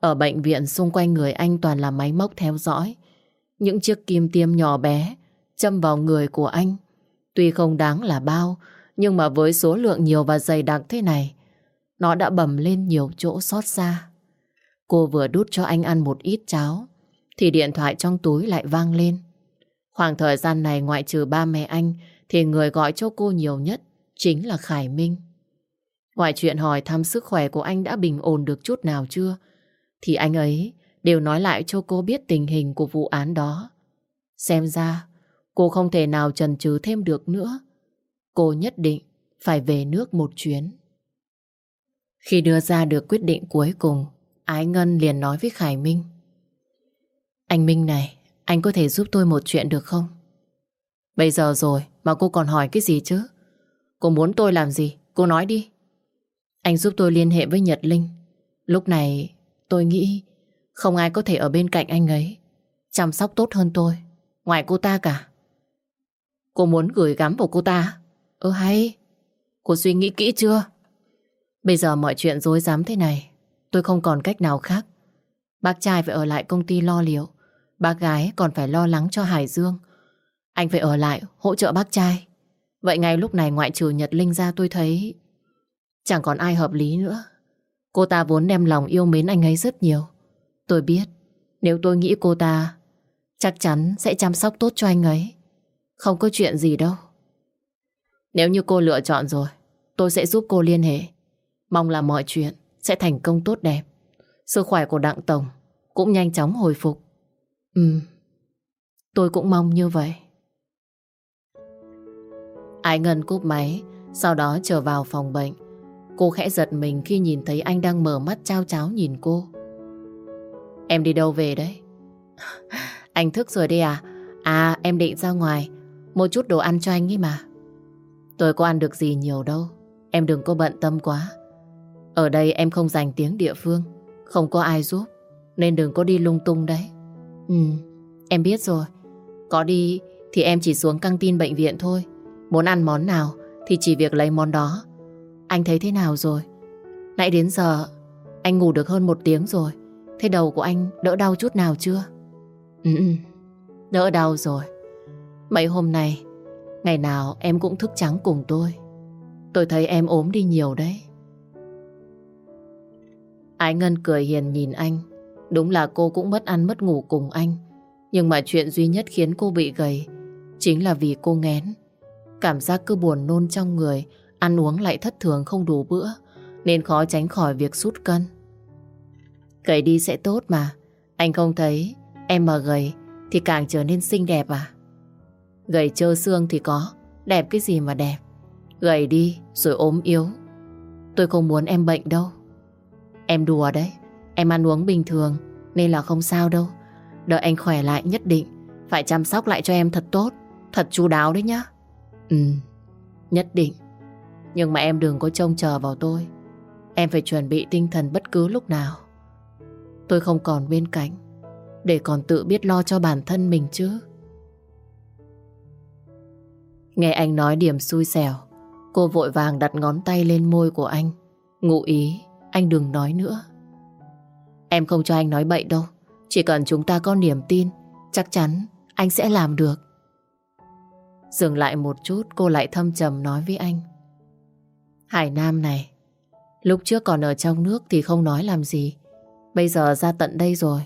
Ở bệnh viện xung quanh người anh toàn là máy móc theo dõi, những chiếc kim tiêm nhỏ bé châm vào người của anh. Tuy không đáng là bao, nhưng mà với số lượng nhiều và dày đặc thế này, nó đã bầm lên nhiều chỗ xót xa. Cô vừa đút cho anh ăn một ít cháo, thì điện thoại trong túi lại vang lên. Khoảng thời gian này ngoại trừ ba mẹ anh, thì người gọi cho cô nhiều nhất chính là Khải Minh. Ngoài chuyện hỏi thăm sức khỏe của anh đã bình ổn được chút nào chưa, thì anh ấy đều nói lại cho cô biết tình hình của vụ án đó. Xem ra, cô không thể nào chần chừ thêm được nữa. Cô nhất định phải về nước một chuyến. Khi đưa ra được quyết định cuối cùng, Ái Ngân liền nói với Khải Minh. Anh Minh này, anh có thể giúp tôi một chuyện được không? Bây giờ rồi mà cô còn hỏi cái gì chứ? Cô muốn tôi làm gì? Cô nói đi. Anh giúp tôi liên hệ với Nhật Linh. Lúc này, tôi nghĩ không ai có thể ở bên cạnh anh ấy chăm sóc tốt hơn tôi. Ngoài cô ta cả. Cô muốn gửi gắm vào cô ta? Ơ hay. Cô suy nghĩ kỹ chưa? Bây giờ mọi chuyện dối dám thế này, Tôi không còn cách nào khác. Bác trai phải ở lại công ty lo liệu. Bác gái còn phải lo lắng cho Hải Dương. Anh phải ở lại hỗ trợ bác trai. Vậy ngay lúc này ngoại trừ Nhật Linh ra tôi thấy chẳng còn ai hợp lý nữa. Cô ta vốn đem lòng yêu mến anh ấy rất nhiều. Tôi biết nếu tôi nghĩ cô ta chắc chắn sẽ chăm sóc tốt cho anh ấy. Không có chuyện gì đâu. Nếu như cô lựa chọn rồi tôi sẽ giúp cô liên hệ. Mong là mọi chuyện sẽ thành công tốt đẹp. Sức khỏe của Đặng Tổng cũng nhanh chóng hồi phục. Ừ, tôi cũng mong như vậy. Ái Ngân cúp máy, sau đó trở vào phòng bệnh. Cô khẽ giật mình khi nhìn thấy anh đang mở mắt trao cháo nhìn cô. Em đi đâu về đấy? anh thức rồi đi à? À, em định ra ngoài, mua chút đồ ăn cho anh ấy mà. Tôi có ăn được gì nhiều đâu, em đừng có bận tâm quá. Ở đây em không dành tiếng địa phương Không có ai giúp Nên đừng có đi lung tung đấy Ừ em biết rồi Có đi thì em chỉ xuống căng tin bệnh viện thôi Muốn ăn món nào Thì chỉ việc lấy món đó anh thấy thế nào rồi? Nãy đến giờ anh ngủ được hơn một tiếng rồi. Thế đầu của anh đỡ đau chút nào chưa? Ừ, ừ, đỡ đau rồi. Mấy hôm nay, ngày nào em cũng thức trắng cùng tôi. Tôi thấy em ốm đi nhiều đấy. Ái Ngân cười hiền nhìn anh. Đúng là cô cũng mất ăn mất ngủ cùng anh. Nhưng mà chuyện duy nhất khiến cô bị gầy chính là vì cô ngén. Cảm giác cứ buồn nôn trong người, ăn uống lại thất thường không đủ bữa, nên khó tránh khỏi việc sút cân. Gầy đi sẽ tốt mà. Anh không thấy em mà gầy thì càng trở nên xinh đẹp à? Gầy trơ xương thì có, đẹp cái gì mà đẹp. Gầy đi rồi ốm yếu. Tôi không muốn em bệnh đâu. Em đùa đấy, em ăn uống bình thường nên là không sao đâu. Đợi anh khỏe lại nhất định phải chăm sóc lại cho em thật tốt, thật chu đáo đấy nhá. Ừ, nhất định. Nhưng mà em đừng có trông chờ vào tôi. Em phải chuẩn bị tinh thần bất cứ lúc nào. Tôi không còn bên cạnh để còn tự biết lo cho bản thân mình chứ. Nghe anh nói điểm xui xẻo, cô vội vàng đặt ngón tay lên môi của anh. Ngụ ý, anh đừng nói nữa. Em không cho anh nói bậy đâu. Chỉ cần chúng ta có niềm tin, chắc chắn anh sẽ làm được. Dừng lại một chút, cô lại thâm trầm nói với anh. Hải Nam này, lúc trước còn ở trong nước thì không nói làm gì. Bây giờ ra tận đây rồi.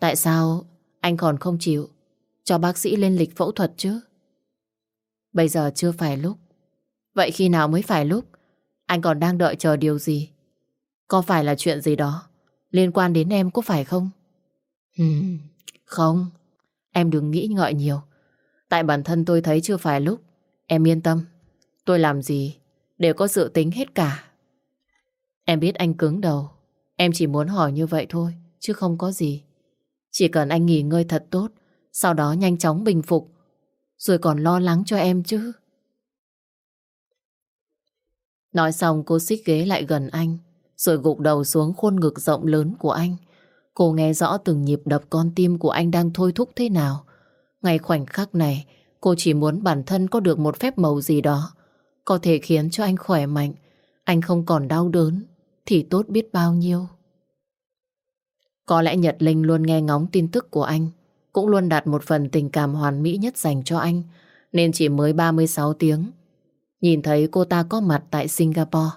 Tại sao anh còn không chịu cho bác sĩ lên lịch phẫu thuật chứ? Bây giờ chưa phải lúc. Vậy khi nào mới phải lúc? Anh còn đang đợi chờ điều gì? Có phải là chuyện gì đó liên quan đến em có phải không? Không, em đừng nghĩ ngợi nhiều. Tại bản thân tôi thấy chưa phải lúc. Em yên tâm, tôi làm gì đều có dự tính hết cả. Em biết anh cứng đầu, em chỉ muốn hỏi như vậy thôi, chứ không có gì. Chỉ cần anh nghỉ ngơi thật tốt, sau đó nhanh chóng bình phục, rồi còn lo lắng cho em chứ. Nói xong cô xích ghế lại gần anh, rồi gục đầu xuống khuôn ngực rộng lớn của anh. Cô nghe rõ từng nhịp đập con tim của anh đang thôi thúc thế nào. Ngay khoảnh khắc này, cô chỉ muốn bản thân có được một phép màu gì đó, có thể khiến cho anh khỏe mạnh, anh không còn đau đớn, thì tốt biết bao nhiêu. Có lẽ Nhật Linh luôn nghe ngóng tin tức của anh, cũng luôn đặt một phần tình cảm hoàn mỹ nhất dành cho anh, nên chỉ mới 36 tiếng. Nhìn thấy cô ta có mặt tại Singapore.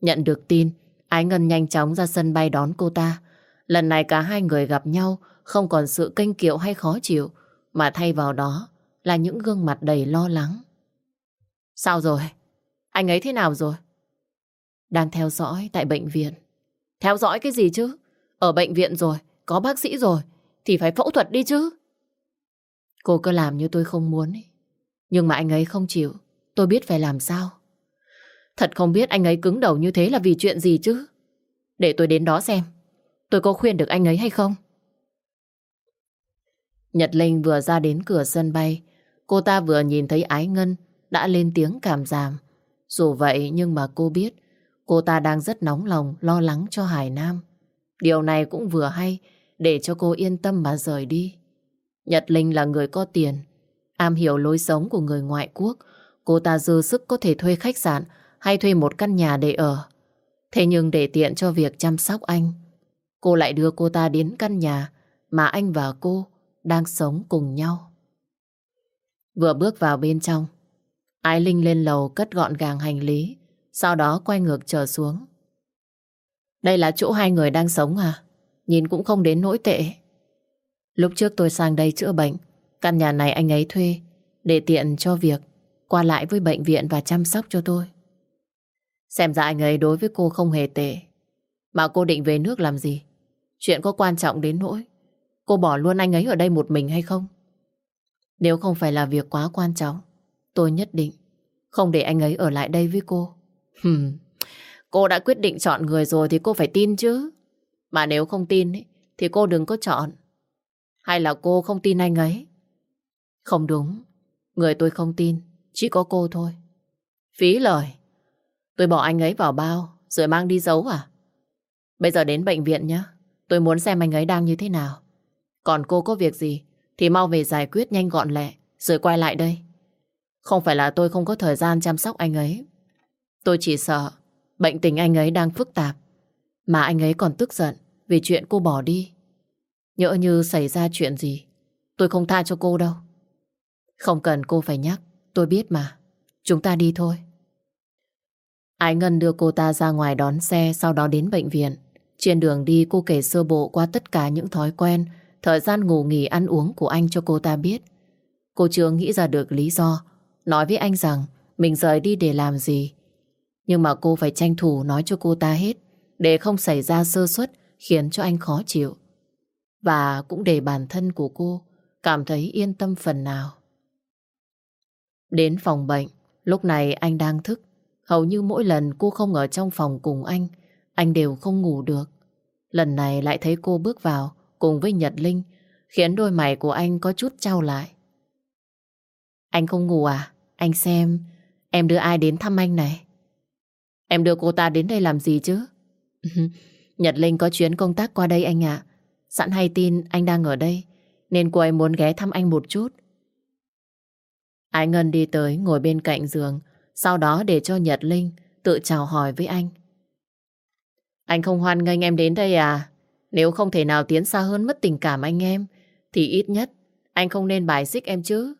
Nhận được tin, Ái Ngân nhanh chóng ra sân bay đón cô ta. Lần này cả hai người gặp nhau không còn sự kênh kiệu hay khó chịu, mà thay vào đó là những gương mặt đầy lo lắng. Sao rồi? Anh ấy thế nào rồi? Đang theo dõi tại bệnh viện. Theo dõi cái gì chứ? Ở bệnh viện rồi, có bác sĩ rồi, thì phải phẫu thuật đi chứ. Cô cứ làm như tôi không muốn ấy. Nhưng mà anh ấy không chịu, tôi biết phải làm sao. Thật không biết anh ấy cứng đầu như thế là vì chuyện gì chứ. Để tôi đến đó xem, tôi có khuyên được anh ấy hay không? Nhật Linh vừa ra đến cửa sân bay, cô ta vừa nhìn thấy Ái Ngân đã lên tiếng cảm giảm. Dù vậy nhưng mà cô biết cô ta đang rất nóng lòng lo lắng cho Hải Nam. Điều này cũng vừa hay để cho cô yên tâm mà rời đi. Nhật Linh là người có tiền, am hiểu lối sống của người ngoại quốc. Cô ta dư sức có thể thuê khách sạn hay thuê một căn nhà để ở. Thế nhưng để tiện cho việc chăm sóc anh, cô lại đưa cô ta đến căn nhà mà anh và cô đang sống cùng nhau. Vừa bước vào bên trong, Ái Linh lên lầu cất gọn gàng hành lý, sau đó quay ngược trở xuống. Đây là chỗ hai người đang sống à? Nhìn cũng không đến nỗi tệ. Lúc trước tôi sang đây chữa bệnh, căn nhà này anh ấy thuê để tiện cho việc qua lại với bệnh viện và chăm sóc cho tôi. Xem ra anh ấy đối với cô không hề tệ. Mà cô định về nước làm gì? Chuyện có quan trọng đến nỗi cô bỏ luôn anh ấy ở đây một mình hay không? Nếu không phải là việc quá quan trọng, tôi nhất định không để anh ấy ở lại đây với cô. Hừm, cô đã quyết định chọn người rồi thì cô phải tin chứ. Mà nếu không tin thì cô đừng có chọn. Hay là cô không tin anh ấy? Không đúng, người tôi không tin, chỉ có cô thôi. Phí lời. Tôi bỏ anh ấy vào bao rồi mang đi giấu à? Bây giờ đến bệnh viện nhé. Tôi muốn xem anh ấy đang như thế nào. Còn cô có việc gì thì mau về giải quyết nhanh gọn lẹ rồi quay lại đây. Không phải là tôi không có thời gian chăm sóc anh ấy. Tôi chỉ sợ bệnh tình anh ấy đang phức tạp. Mà anh ấy còn tức giận vì chuyện cô bỏ đi. Nhỡ như xảy ra chuyện gì, tôi không tha cho cô đâu. Không cần cô phải nhắc, tôi biết mà. Chúng ta đi thôi. Ái Ngân đưa cô ta ra ngoài đón xe, sau đó đến bệnh viện. Trên đường đi cô kể sơ bộ qua tất cả những thói quen, thời gian ngủ nghỉ ăn uống của anh cho cô ta biết. Cô chưa nghĩ ra được lý do, nói với anh rằng mình rời đi để làm gì. Nhưng mà cô phải tranh thủ nói cho cô ta hết, để không xảy ra sơ suất khiến cho anh khó chịu. Và cũng để bản thân của cô cảm thấy yên tâm phần nào. Đến phòng bệnh, lúc này anh đang thức. Hầu như mỗi lần cô không ở trong phòng cùng anh, anh đều không ngủ được. Lần này lại thấy cô bước vào cùng với Nhật Linh, khiến đôi mày của anh có chút trao lại. Anh không ngủ à? Anh xem, em đưa ai đến thăm anh này? Em đưa cô ta đến đây làm gì chứ? Nhật Linh có chuyến công tác qua đây anh ạ. Sẵn hay tin anh đang ở đây, nên cô ấy muốn ghé thăm anh một chút. Ái Ngân đi tới ngồi bên cạnh giường, sau đó để cho Nhật Linh tự chào hỏi với anh. Anh không hoan nghênh em đến đây à? Nếu không thể nào tiến xa hơn mất tình cảm anh em, thì ít nhất anh không nên bài xích em chứ.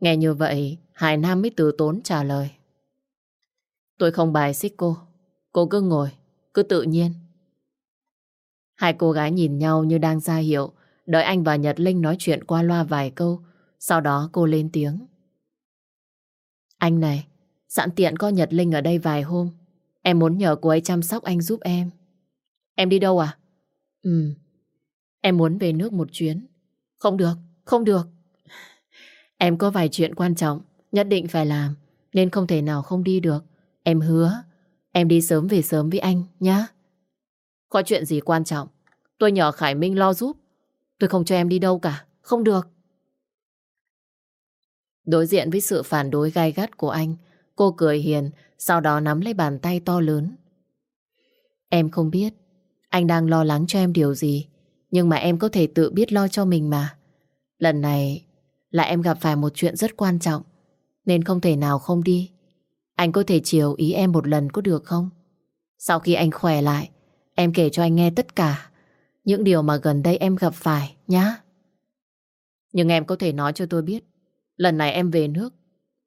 Nghe như vậy, Hải Nam mới từ tốn trả lời. Tôi không bài xích cô. Cô cứ ngồi, cứ tự nhiên. Hai cô gái nhìn nhau như đang ra hiệu, đợi anh và Nhật Linh nói chuyện qua loa vài câu, sau đó cô lên tiếng. Anh này, sẵn tiện có Nhật Linh ở đây vài hôm, em muốn nhờ cô ấy chăm sóc anh giúp em. Em đi đâu à? Ừ, em muốn về nước một chuyến. Không được, không được. Em có vài chuyện quan trọng, nhất định phải làm, nên không thể nào không đi được. Em hứa, em đi sớm về sớm với anh, nhá. Có chuyện gì quan trọng, tôi nhờ Khải Minh lo giúp. Tôi không cho em đi đâu cả, không được. Đối diện với sự phản đối gai gắt của anh, cô cười hiền, sau đó nắm lấy bàn tay to lớn. Em không biết, anh đang lo lắng cho em điều gì, nhưng mà em có thể tự biết lo cho mình mà. Lần này là em gặp phải một chuyện rất quan trọng, nên không thể nào không đi. Anh có thể chiều ý em một lần có được không? Sau khi anh khỏe lại, em kể cho anh nghe tất cả những điều mà gần đây em gặp phải, nhá. Nhưng em có thể nói cho tôi biết, lần này em về nước,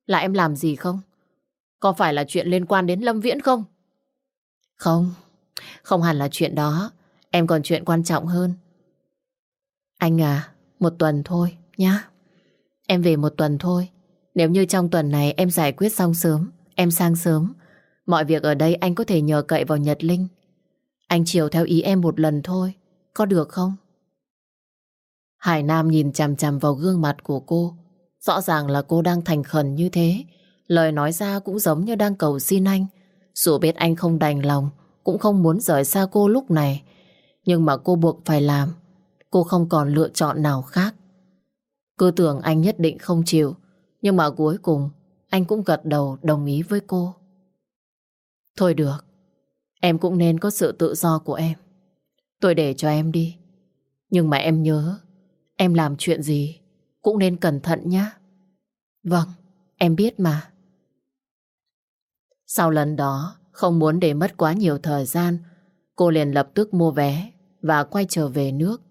là em làm gì không? Có phải là chuyện liên quan đến Lâm Viễn không? Không, không hẳn là chuyện đó. Em còn chuyện quan trọng hơn. Anh à, một tuần thôi, nhá. Em về một tuần thôi. Nếu như trong tuần này em giải quyết xong sớm, em sang sớm, mọi việc ở đây anh có thể nhờ cậy vào Nhật Linh. Anh chiều theo ý em một lần thôi, có được không? Hải Nam nhìn chằm chằm vào gương mặt của cô. Rõ ràng là cô đang thành khẩn như thế. Lời nói ra cũng giống như đang cầu xin anh. Dù biết anh không đành lòng, cũng không muốn rời xa cô lúc này. Nhưng mà cô buộc phải làm. Cô không còn lựa chọn nào khác. Cứ tưởng anh nhất định không chịu. Nhưng mà cuối cùng, anh cũng gật đầu đồng ý với cô. Thôi được, em cũng nên có sự tự do của em. Tôi để cho em đi. Nhưng mà em nhớ, em làm chuyện gì cũng nên cẩn thận nhé. Vâng, em biết mà. Sau lần đó, không muốn để mất quá nhiều thời gian, cô liền lập tức mua vé và quay trở về nước.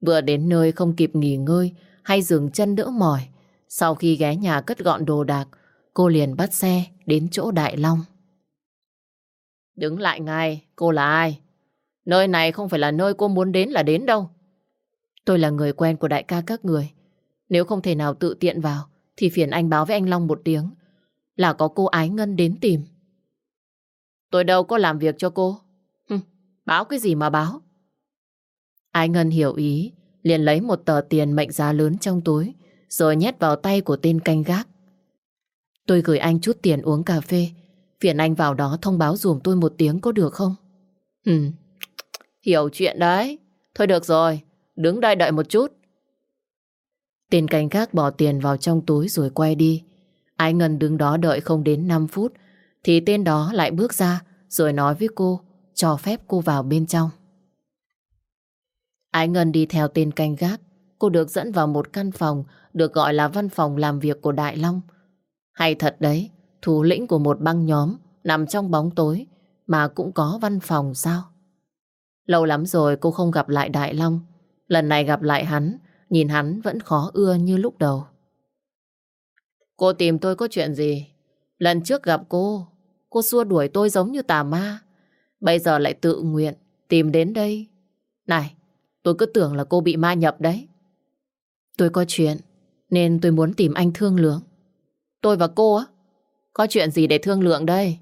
Vừa đến nơi không kịp nghỉ ngơi hay dừng chân đỡ mỏi. Sau khi ghé nhà cất gọn đồ đạc, cô liền bắt xe đến chỗ Đại Long. Đứng lại ngay, cô là ai? Nơi này không phải là nơi cô muốn đến là đến đâu. Tôi là người quen của đại ca các người. Nếu không thể nào tự tiện vào, thì phiền anh báo với anh Long một tiếng. Là có cô Ái Ngân đến tìm. Tôi đâu có làm việc cho cô. Hừm, báo cái gì mà báo? Ái Ngân hiểu ý, liền lấy một tờ tiền mệnh giá lớn trong túi, rồi nhét vào tay của tên canh gác. Tôi gửi anh chút tiền uống cà phê, phiền anh vào đó thông báo dùm tôi một tiếng có được không? Hừm, hiểu chuyện đấy. Thôi được rồi, đứng đây đợi một chút. Tên canh gác bỏ tiền vào trong túi rồi quay đi. Ái Ngân đứng đó đợi không đến 5 phút, thì tên đó lại bước ra rồi nói với cô, cho phép cô vào bên trong. Ái Ngân đi theo tên canh gác, cô được dẫn vào một căn phòng được gọi là văn phòng làm việc của Đại Long. Hay thật đấy, thủ lĩnh của một băng nhóm nằm trong bóng tối mà cũng có văn phòng sao? Lâu lắm rồi cô không gặp lại Đại Long. Lần này gặp lại hắn, nhìn hắn vẫn khó ưa như lúc đầu. Cô tìm tôi có chuyện gì? Lần trước gặp cô, cô xua đuổi tôi giống như tà ma. Bây giờ lại tự nguyện tìm đến đây. Này, tôi cứ tưởng là cô bị ma nhập đấy. Tôi có chuyện, nên tôi muốn tìm anh thương lượng. Tôi và cô á? Có chuyện gì để thương lượng đây?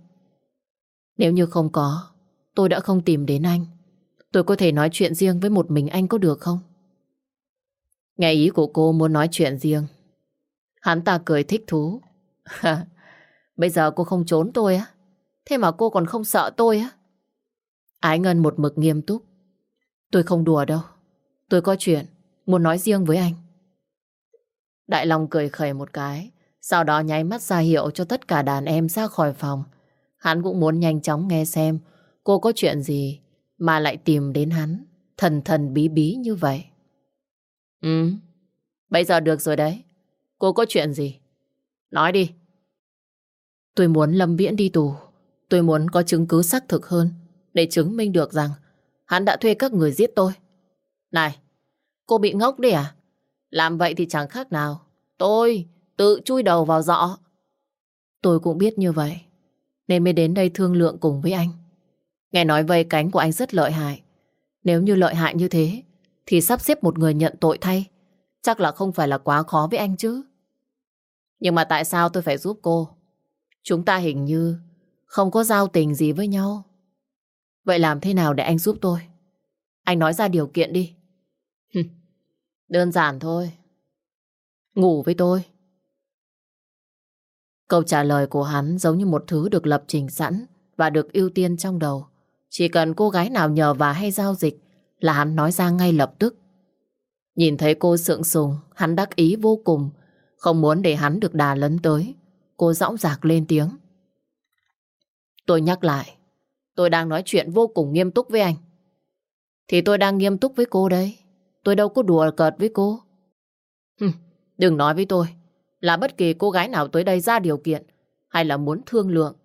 Nếu như không có, tôi đã không tìm đến anh. Tôi có thể nói chuyện riêng với một mình anh có được không? Nghe ý của cô muốn nói chuyện riêng. Hắn ta cười thích thú. Bây giờ cô không trốn tôi á? Thế mà cô còn không sợ tôi á? Ái Ngân một mực nghiêm túc. Tôi không đùa đâu. Tôi có chuyện, muốn nói riêng với anh. Đại Long cười khẩy một cái, sau đó nháy mắt ra hiệu cho tất cả đàn em ra khỏi phòng. Hắn cũng muốn nhanh chóng nghe xem cô có chuyện gì mà lại tìm đến hắn, thần thần bí bí như vậy. Ừ, bây giờ được rồi đấy. Cô có chuyện gì? Nói đi. Tôi muốn Lâm Viễn đi tù. Tôi muốn có chứng cứ xác thực hơn để chứng minh được rằng hắn đã thuê các người giết tôi. Này, cô bị ngốc đi à? Làm vậy thì chẳng khác nào. Tôi tự chui đầu vào dọ. Tôi cũng biết như vậy. Nên mới đến đây thương lượng cùng với anh. Nghe nói vây cánh của anh rất lợi hại. Nếu như lợi hại như thế, thì sắp xếp một người nhận tội thay. Chắc là không phải là quá khó với anh chứ. Nhưng mà tại sao tôi phải giúp cô? Chúng ta hình như không có giao tình gì với nhau. Vậy làm thế nào để anh giúp tôi? Anh nói ra điều kiện đi. Đơn giản thôi. Ngủ với tôi. Câu trả lời của hắn giống như một thứ được lập trình sẵn và được ưu tiên trong đầu. Chỉ cần cô gái nào nhờ và hay giao dịch là hắn nói ra ngay lập tức. Nhìn thấy cô sượng sùng, hắn đắc ý vô cùng, không muốn để hắn được đà lấn tới. Cô dõng dạc lên tiếng. Tôi nhắc lại, tôi đang nói chuyện vô cùng nghiêm túc với anh. Thì tôi đang nghiêm túc với cô đấy. Tôi đâu có đùa cợt với cô. Hừm, đừng nói với tôi là bất kỳ cô gái nào tới đây ra điều kiện hay là muốn thương lượng.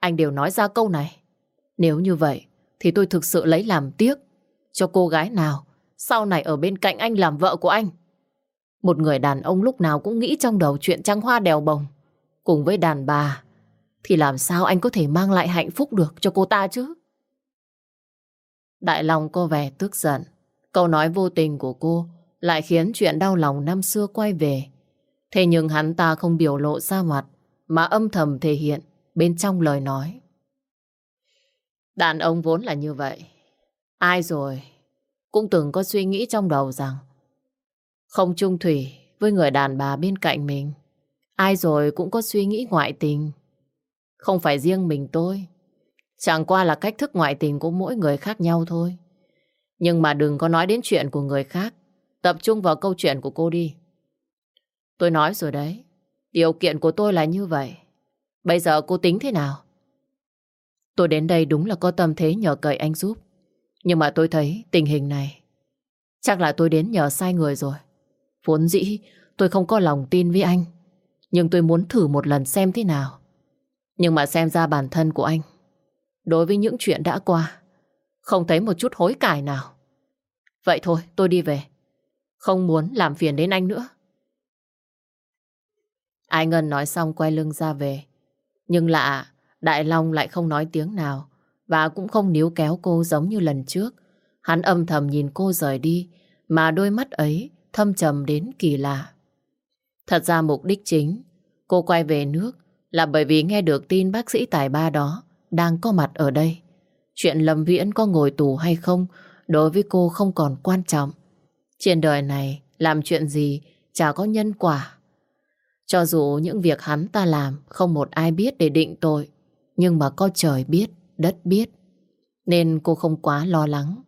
Anh đều nói ra câu này. Nếu như vậy thì tôi thực sự lấy làm tiếc cho cô gái nào sau này ở bên cạnh anh làm vợ của anh. Một người đàn ông lúc nào cũng nghĩ trong đầu chuyện trăng hoa đèo bồng cùng với đàn bà thì làm sao anh có thể mang lại hạnh phúc được cho cô ta chứ? Đại Long có vẻ tức giận. Câu nói vô tình của cô lại khiến chuyện đau lòng năm xưa quay về. Thế nhưng hắn ta không biểu lộ ra mặt, mà âm thầm thể hiện bên trong lời nói. Đàn ông vốn là như vậy. Ai rồi cũng từng có suy nghĩ trong đầu rằng, không chung thủy với người đàn bà bên cạnh mình. Ai rồi cũng có suy nghĩ ngoại tình. Không phải riêng mình tôi. Chẳng qua là cách thức ngoại tình của mỗi người khác nhau thôi. Nhưng mà đừng có nói đến chuyện của người khác. Tập trung vào câu chuyện của cô đi. Tôi nói rồi đấy. Điều kiện của tôi là như vậy. Bây giờ cô tính thế nào? Tôi đến đây đúng là có tâm thế nhờ cậy anh giúp. Nhưng mà tôi thấy tình hình này, chắc là tôi đến nhờ sai người rồi. Vốn dĩ tôi không có lòng tin với anh. Nhưng tôi muốn thử một lần xem thế nào. Nhưng mà xem ra bản thân của anh đối với những chuyện đã qua không thấy một chút hối cải nào. Vậy thôi tôi đi về. Không muốn làm phiền đến anh nữa. Ai Ngân nói xong quay lưng ra về. Nhưng lạ, Đại Long lại không nói tiếng nào và cũng không níu kéo cô giống như lần trước. Hắn âm thầm nhìn cô rời đi mà đôi mắt ấy thâm trầm đến kỳ lạ. Thật ra mục đích chính cô quay về nước là bởi vì nghe được tin bác sĩ tài ba đó đang có mặt ở đây. Chuyện Lâm Viễn có ngồi tù hay không đối với cô không còn quan trọng. Trên đời này làm chuyện gì chả có nhân quả. Cho dù những việc hắn ta làm không một ai biết để định tội, nhưng mà có trời biết, đất biết. Nên cô không quá lo lắng.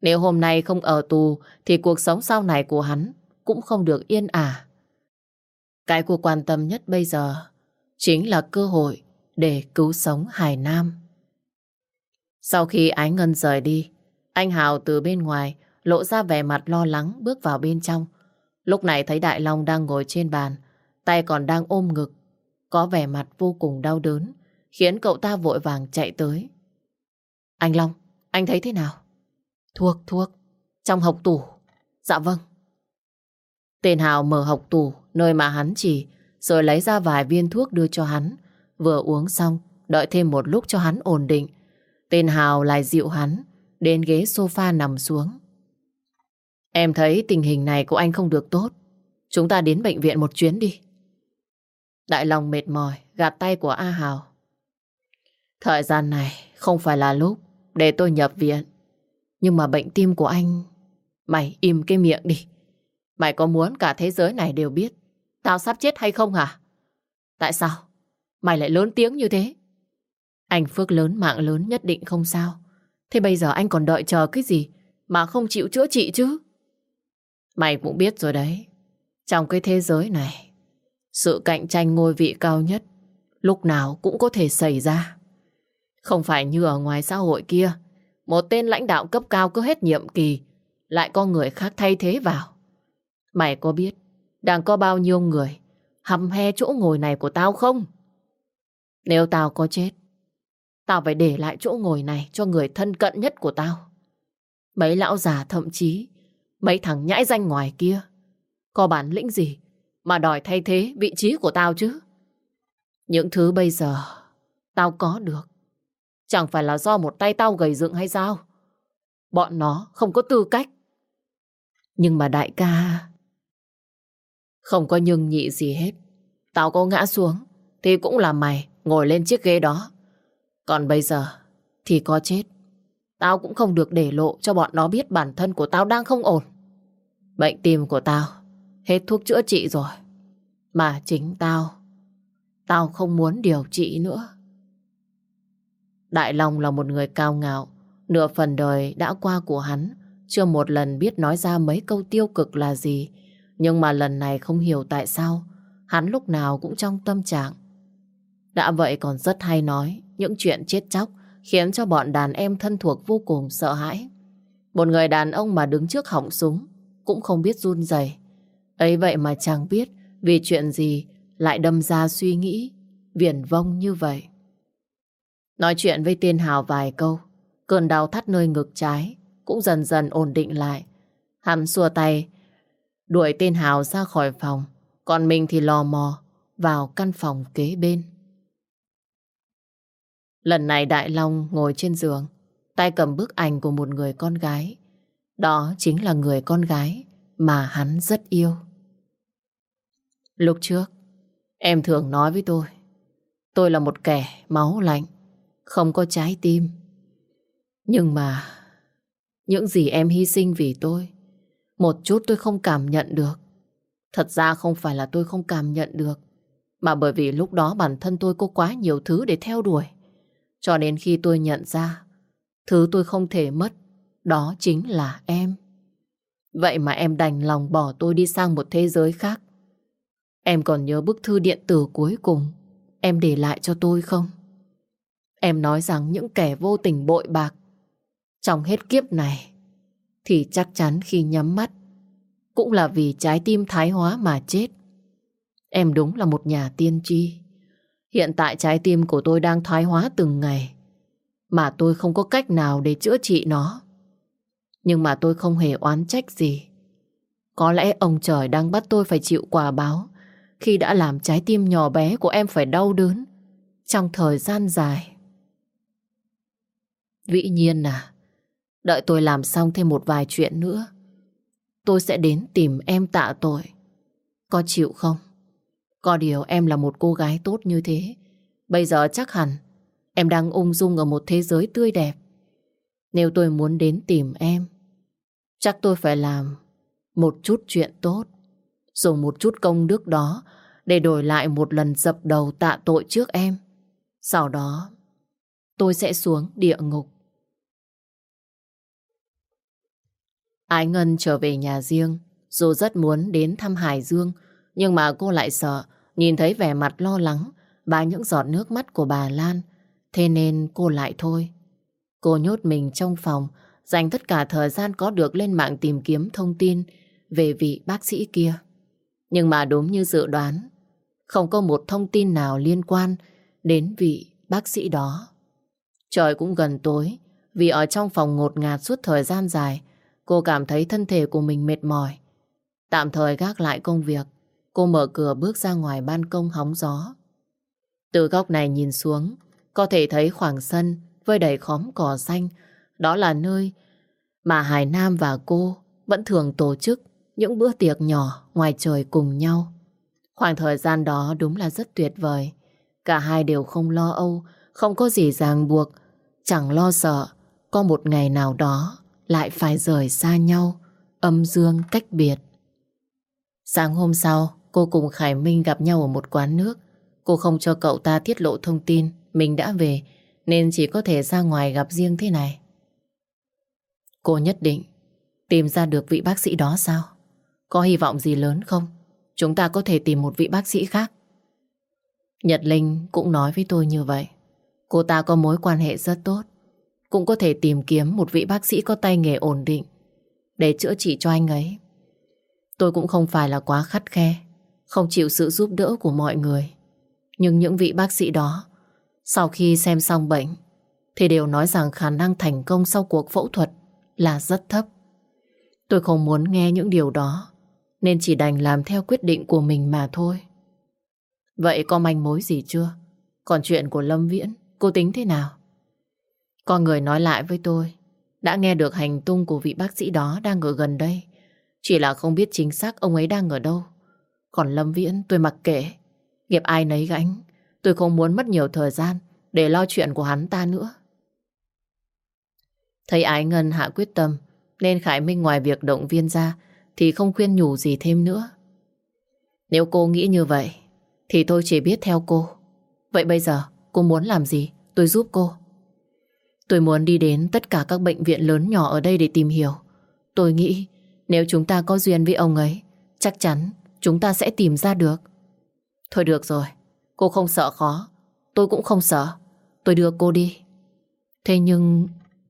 Nếu hôm nay không ở tù thì cuộc sống sau này của hắn cũng không được yên ả. Cái cô quan tâm nhất bây giờ chính là cơ hội để cứu sống Hải Nam. Sau khi Ái Ngân rời đi, anh Hào từ bên ngoài lộ ra vẻ mặt lo lắng bước vào bên trong. Lúc này thấy Đại Long đang ngồi trên bàn, tay còn đang ôm ngực. có vẻ mặt vô cùng đau đớn, khiến cậu ta vội vàng chạy tới. Anh Long, anh thấy thế nào? Thuốc, thuốc, trong hộc tủ. Dạ vâng. Tên Hào mở hộc tủ, nơi mà hắn chỉ, rồi lấy ra vài viên thuốc đưa cho hắn. Vừa uống xong, đợi thêm một lúc cho hắn ổn định. Tên Hào lại dịu hắn, đến ghế sofa nằm xuống. Em thấy tình hình này của anh không được tốt. Chúng ta đến bệnh viện một chuyến đi. Đại Long mệt mỏi, gạt tay của A Hào. Thời gian này không phải là lúc để tôi nhập viện. Nhưng mà bệnh tim của anh... Mày im cái miệng đi. Mày có muốn cả thế giới này đều biết tao sắp chết hay không hả? Tại sao? Mày lại lớn tiếng như thế? Anh Phước lớn mạng lớn nhất định không sao. Thế bây giờ anh còn đợi chờ cái gì mà không chịu chữa trị chứ? Mày cũng biết rồi đấy. Trong cái thế giới này, sự cạnh tranh ngôi vị cao nhất lúc nào cũng có thể xảy ra. Không phải như ở ngoài xã hội kia, một tên lãnh đạo cấp cao cứ hết nhiệm kỳ, lại có người khác thay thế vào. Mày có biết đang có bao nhiêu người hầm he chỗ ngồi này của tao không? Nếu tao có chết, tao phải để lại chỗ ngồi này cho người thân cận nhất của tao. Mấy lão già thậm chí mấy thằng nhãi danh ngoài kia có bản lĩnh gì mà đòi thay thế vị trí của tao chứ? Những thứ bây giờ tao có được chẳng phải là do một tay tao gầy dựng hay sao? Bọn nó không có tư cách. Nhưng mà đại ca... Không có nhưng nhị gì hết. Tao có ngã xuống thì cũng là mày ngồi lên chiếc ghế đó. Còn bây giờ thì có chết. Tao cũng không được để lộ cho bọn nó biết bản thân của tao đang không ổn. Bệnh tim của tao hết thuốc chữa trị rồi. Mà chính tao, tao không muốn điều trị nữa. Đại Long là một người cao ngạo, nửa phần đời đã qua của hắn, chưa một lần biết nói ra mấy câu tiêu cực là gì. Nhưng mà lần này không hiểu tại sao, hắn lúc nào cũng trong tâm trạng. Đã vậy còn rất hay nói những chuyện chết chóc khiến cho bọn đàn em thân thuộc vô cùng sợ hãi. Một người đàn ông mà đứng trước họng súng cũng không biết run rẩy. Ấy vậy mà chẳng biết vì chuyện gì lại đâm ra suy nghĩ viển vông như vậy. Nói chuyện với tiên Hào vài câu, cơn đau thắt nơi ngực trái cũng dần dần ổn định lại. Hắn xua tay, đuổi tên Hào ra khỏi phòng, còn mình thì lò mò vào căn phòng kế bên. Lần này Đại Long ngồi trên giường, tay cầm bức ảnh của một người con gái. Đó chính là người con gái mà hắn rất yêu. Lúc trước, em thường nói với tôi, tôi là một kẻ máu lạnh, không có trái tim. Nhưng mà, những gì em hy sinh vì tôi, một chút tôi không cảm nhận được. Thật ra không phải là tôi không cảm nhận được, mà bởi vì lúc đó bản thân tôi có quá nhiều thứ để theo đuổi. Cho đến khi tôi nhận ra, thứ tôi không thể mất, đó chính là em. Vậy mà em đành lòng bỏ tôi đi sang một thế giới khác. Em còn nhớ bức thư điện tử cuối cùng em để lại cho tôi không? Em nói rằng những kẻ vô tình bội bạc trong hết kiếp này thì chắc chắn khi nhắm mắt cũng là vì trái tim thái hóa mà chết. Em đúng là một nhà tiên tri. Hiện tại trái tim của tôi đang thoái hóa từng ngày mà tôi không có cách nào để chữa trị nó. Nhưng mà tôi không hề oán trách gì. Có lẽ ông trời đang bắt tôi phải chịu quả báo khi đã làm trái tim nhỏ bé của em phải đau đớn trong thời gian dài. Vĩ nhiên à, đợi tôi làm xong thêm một vài chuyện nữa, tôi sẽ đến tìm em tạ tội. Có chịu không? Có điều em là một cô gái tốt như thế. Bây giờ chắc hẳn em đang ung dung ở một thế giới tươi đẹp. Nếu tôi muốn đến tìm em, chắc tôi phải làm một chút chuyện tốt. Dùng một chút công đức đó để đổi lại một lần dập đầu tạ tội trước em. Sau đó, tôi sẽ xuống địa ngục. Ái Ngân trở về nhà riêng, dù rất muốn đến thăm Hải Dương, nhưng mà cô lại sợ nhìn thấy vẻ mặt lo lắng và những giọt nước mắt của bà Lan, thế nên cô lại thôi. Cô nhốt mình trong phòng, dành tất cả thời gian có được lên mạng tìm kiếm thông tin về vị bác sĩ kia. Nhưng mà đúng như dự đoán, Không có một thông tin nào liên quan đến vị bác sĩ đó. Trời cũng gần tối, vì ở trong phòng ngột ngạt suốt thời gian dài, cô cảm thấy thân thể của mình mệt mỏi. Tạm thời gác lại công việc, cô mở cửa bước ra ngoài ban công hóng gió. Từ góc này nhìn xuống, có thể thấy khoảng sân với đầy khóm cỏ xanh. Đó là nơi mà Hải Nam và cô vẫn thường tổ chức những bữa tiệc nhỏ ngoài trời cùng nhau. Khoảng thời gian đó đúng là rất tuyệt vời. Cả hai đều không lo âu, không có gì ràng buộc, chẳng lo sợ có một ngày nào đó lại phải rời xa nhau, âm dương cách biệt. Sáng hôm sau, cô cùng Khải Minh gặp nhau ở một quán nước. Cô không cho cậu ta tiết lộ thông tin mình đã về, nên chỉ có thể ra ngoài gặp riêng thế này. Cô nhất định tìm ra được vị bác sĩ đó sao? Có hy vọng gì lớn không? Chúng ta có thể tìm một vị bác sĩ khác. Nhật Linh cũng nói với tôi như vậy. Cô ta có mối quan hệ rất tốt. Cũng có thể tìm kiếm một vị bác sĩ có tay nghề ổn định để chữa trị cho anh ấy. Tôi cũng không phải là quá khắt khe, không chịu sự giúp đỡ của mọi người. Nhưng những vị bác sĩ đó, sau khi xem xong bệnh, thì đều nói rằng khả năng thành công sau cuộc phẫu thuật là rất thấp. Tôi không muốn nghe những điều đó, nên chỉ đành làm theo quyết định của mình mà thôi. Vậy có manh mối gì chưa? Còn chuyện của Lâm Viễn, cô tính thế nào? Con người nói lại với tôi, đã nghe được hành tung của vị bác sĩ đó đang ở gần đây. Chỉ là không biết chính xác ông ấy đang ở đâu. Còn Lâm Viễn tôi mặc kệ. Nghiệp ai nấy gánh. Tôi không muốn mất nhiều thời gian để lo chuyện của hắn ta nữa. Thấy Ái Ngân hạ quyết tâm nên Khải Minh ngoài việc động viên ra thì không khuyên nhủ gì thêm nữa. Nếu cô nghĩ như vậy thì tôi chỉ biết theo cô. Vậy bây giờ cô muốn làm gì? Tôi giúp cô. Tôi muốn đi đến tất cả các bệnh viện lớn nhỏ ở đây để tìm hiểu. Tôi nghĩ nếu chúng ta có duyên với ông ấy, chắc chắn chúng ta sẽ tìm ra được. Thôi được rồi, cô không sợ khó, tôi cũng không sợ. Tôi đưa cô đi. Thế nhưng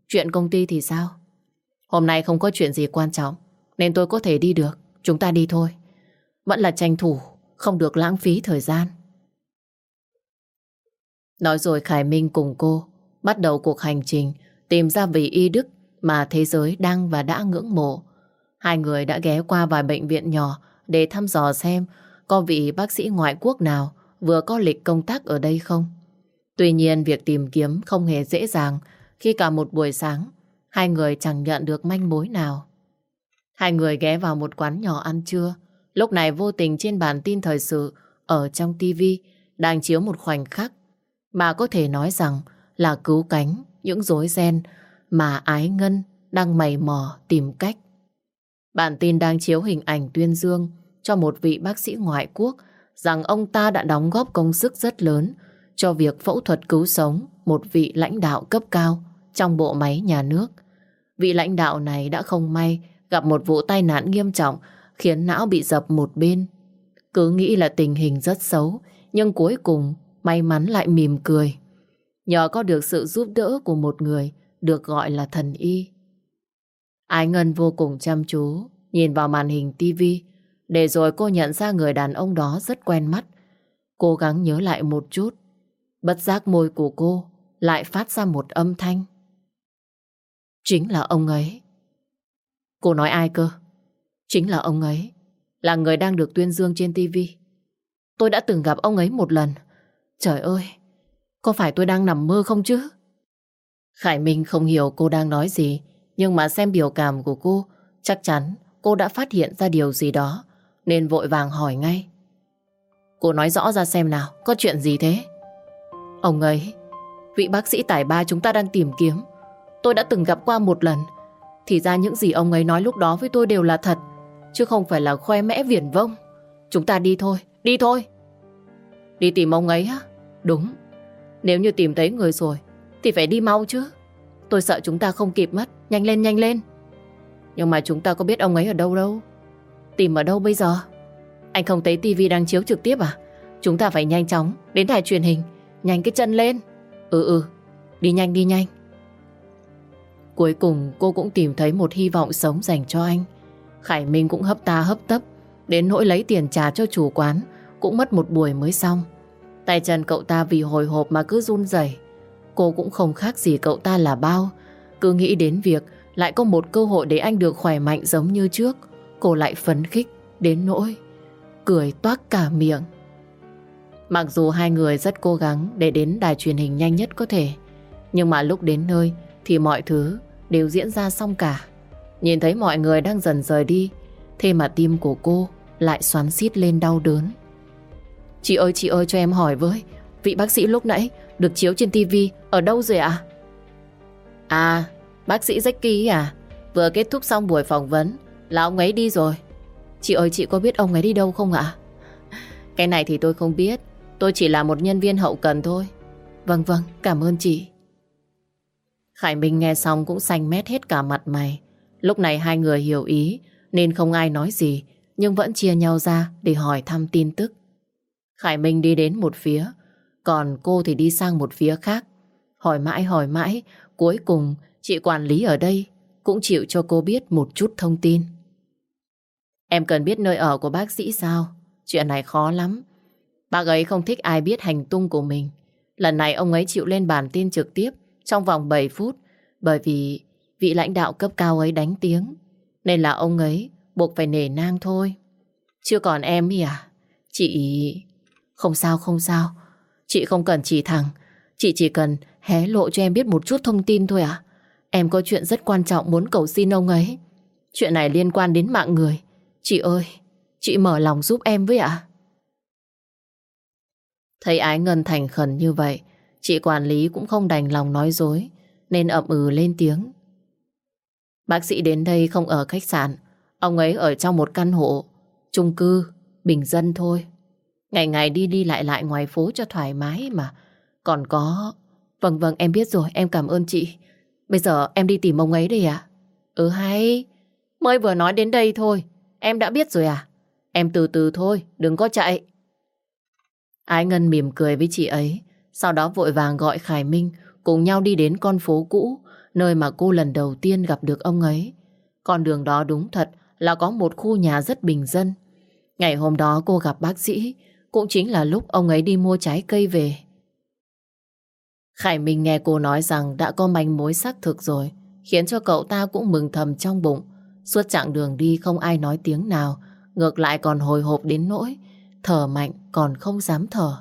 chuyện công ty thì sao? Hôm nay không có chuyện gì quan trọng, nên tôi có thể đi được. Chúng ta đi thôi. Vẫn là tranh thủ, không được lãng phí thời gian. Nói rồi Khải Minh cùng cô bắt đầu cuộc hành trình, tìm ra vị y đức mà thế giới đang và đã ngưỡng mộ. Hai người đã ghé qua vài bệnh viện nhỏ để thăm dò xem có vị bác sĩ ngoại quốc nào vừa có lịch công tác ở đây không. Tuy nhiên, việc tìm kiếm không hề dễ dàng khi cả một buổi sáng, hai người chẳng nhận được manh mối nào. Hai người ghé vào một quán nhỏ ăn trưa. Lúc này vô tình trên bản tin thời sự ở trong tivi đang chiếu một khoảnh khắc mà có thể nói rằng là cứu cánh những rối ren mà Ái Ngân đang mày mò tìm cách. Bản tin đang chiếu hình ảnh tuyên dương cho một vị bác sĩ ngoại quốc rằng ông ta đã đóng góp công sức rất lớn cho việc phẫu thuật cứu sống một vị lãnh đạo cấp cao trong bộ máy nhà nước. Vị lãnh đạo này đã không may gặp một vụ tai nạn nghiêm trọng khiến não bị dập một bên. Cứ nghĩ là tình hình rất xấu, nhưng cuối cùng may mắn lại mỉm cười. Nhờ có được sự giúp đỡ của một người được gọi là thần y. Ái Ngân vô cùng chăm chú, nhìn vào màn hình tivi để rồi cô nhận ra người đàn ông đó rất quen mắt. Cố gắng nhớ lại một chút. Bất giác môi của cô lại phát ra một âm thanh. Chính là ông ấy. Cô nói ai cơ? Chính là ông ấy. Là người đang được tuyên dương trên tivi. Tôi đã từng gặp ông ấy một lần. Trời ơi, có phải tôi đang nằm mơ không chứ? Khải Minh không hiểu cô đang nói gì, nhưng mà xem biểu cảm của cô, chắc chắn cô đã phát hiện ra điều gì đó, nên vội vàng hỏi ngay. Cô nói rõ ra xem nào, có chuyện gì thế? Ông ấy, vị bác sĩ tài ba chúng ta đang tìm kiếm, tôi đã từng gặp qua một lần. Thì ra những gì ông ấy nói lúc đó với tôi đều là thật, chứ không phải là khoe mẽ viển vông. Chúng ta đi thôi, đi thôi. Đi tìm ông ấy á? Đúng, nếu như tìm thấy người rồi, Thì phải đi mau chứ. Tôi sợ chúng ta không kịp mất. Nhanh lên nhanh lên. Nhưng mà chúng ta có biết ông ấy ở đâu đâu? Tìm ở đâu bây giờ? Anh không thấy tivi đang chiếu trực tiếp à? Chúng ta phải nhanh chóng Đến đài truyền hình, Nhanh cái chân lên. Ừ ừ Đi nhanh đi nhanh. Cuối cùng, cô cũng tìm thấy một hy vọng sống dành cho anh. Khải Minh cũng hấp ta hấp tấp. Đến nỗi lấy tiền trả cho chủ quán, cũng mất một buổi mới xong. Tay chân cậu ta vì hồi hộp mà cứ run rẩy. Cô cũng không khác gì cậu ta là bao. Cứ nghĩ đến việc lại có một cơ hội để anh được khỏe mạnh giống như trước. Cô lại phấn khích đến nỗi cười toát cả miệng. Mặc dù hai người rất cố gắng để đến đài truyền hình nhanh nhất có thể, nhưng mà lúc đến nơi thì mọi thứ đều diễn ra xong cả. Nhìn thấy mọi người đang dần rời đi, thế mà tim của cô lại xoắn xít lên đau đớn. Chị ơi, chị ơi cho em hỏi với, vị bác sĩ lúc nãy được chiếu trên tivi ở đâu rồi ạ? À? bác sĩ Jackie à? Vừa kết thúc xong buổi phỏng vấn là ông ấy đi rồi. Chị ơi, chị có biết ông ấy đi đâu không ạ? Cái này thì tôi không biết. Tôi chỉ là một nhân viên hậu cần thôi. Vâng vâng, cảm ơn chị. Khải Minh nghe xong cũng xanh mét hết cả mặt mày. Lúc này hai người hiểu ý nên không ai nói gì nhưng vẫn chia nhau ra để hỏi thăm tin tức. Khải Minh đi đến một phía, còn cô thì đi sang một phía khác. Hỏi mãi hỏi mãi, cuối cùng chị quản lý ở đây cũng chịu cho cô biết một chút thông tin. Em cần biết nơi ở của bác sĩ sao? Chuyện này khó lắm. Bác ấy không thích ai biết hành tung của mình. Lần này ông ấy chịu lên bản tin trực tiếp trong vòng 7 phút bởi vì vị lãnh đạo cấp cao ấy đánh tiếng. Nên là ông ấy buộc phải nể nang thôi. Chưa còn em ý à? Chị... Không sao, không sao. Chị không cần chỉ thẳng. Chị chỉ cần hé lộ cho em biết một chút thông tin thôi à? Em có chuyện rất quan trọng muốn cầu xin ông ấy. Chuyện này liên quan đến mạng người. Chị ơi, chị mở lòng giúp em với ạ. Thấy Ái Ngân thành khẩn như vậy, chị quản lý cũng không đành lòng nói dối, nên ậm ừ lên tiếng. Bác sĩ đến đây không ở khách sạn, ông ấy ở trong một căn hộ, chung cư, bình dân thôi. Ngày ngày đi đi lại lại ngoài phố cho thoải mái mà. Còn có... Vâng vâng em biết rồi, em cảm ơn chị. Bây giờ em đi tìm ông ấy đây à? Ừ hay, mới vừa nói đến đây thôi, em đã biết rồi à? Em từ từ thôi, đừng có chạy. Ái Ngân mỉm cười với chị ấy, sau đó vội vàng gọi Khải Minh cùng nhau đi đến con phố cũ, nơi mà cô lần đầu tiên gặp được ông ấy. Con đường đó đúng thật là có một khu nhà rất bình dân. Ngày hôm đó cô gặp bác sĩ, cũng chính là lúc ông ấy đi mua trái cây về. Khải Minh nghe cô nói rằng đã có manh mối xác thực rồi, khiến cho cậu ta cũng mừng thầm trong bụng. Suốt chặng đường đi không ai nói tiếng nào, ngược lại còn hồi hộp đến nỗi, thở mạnh còn không dám thở.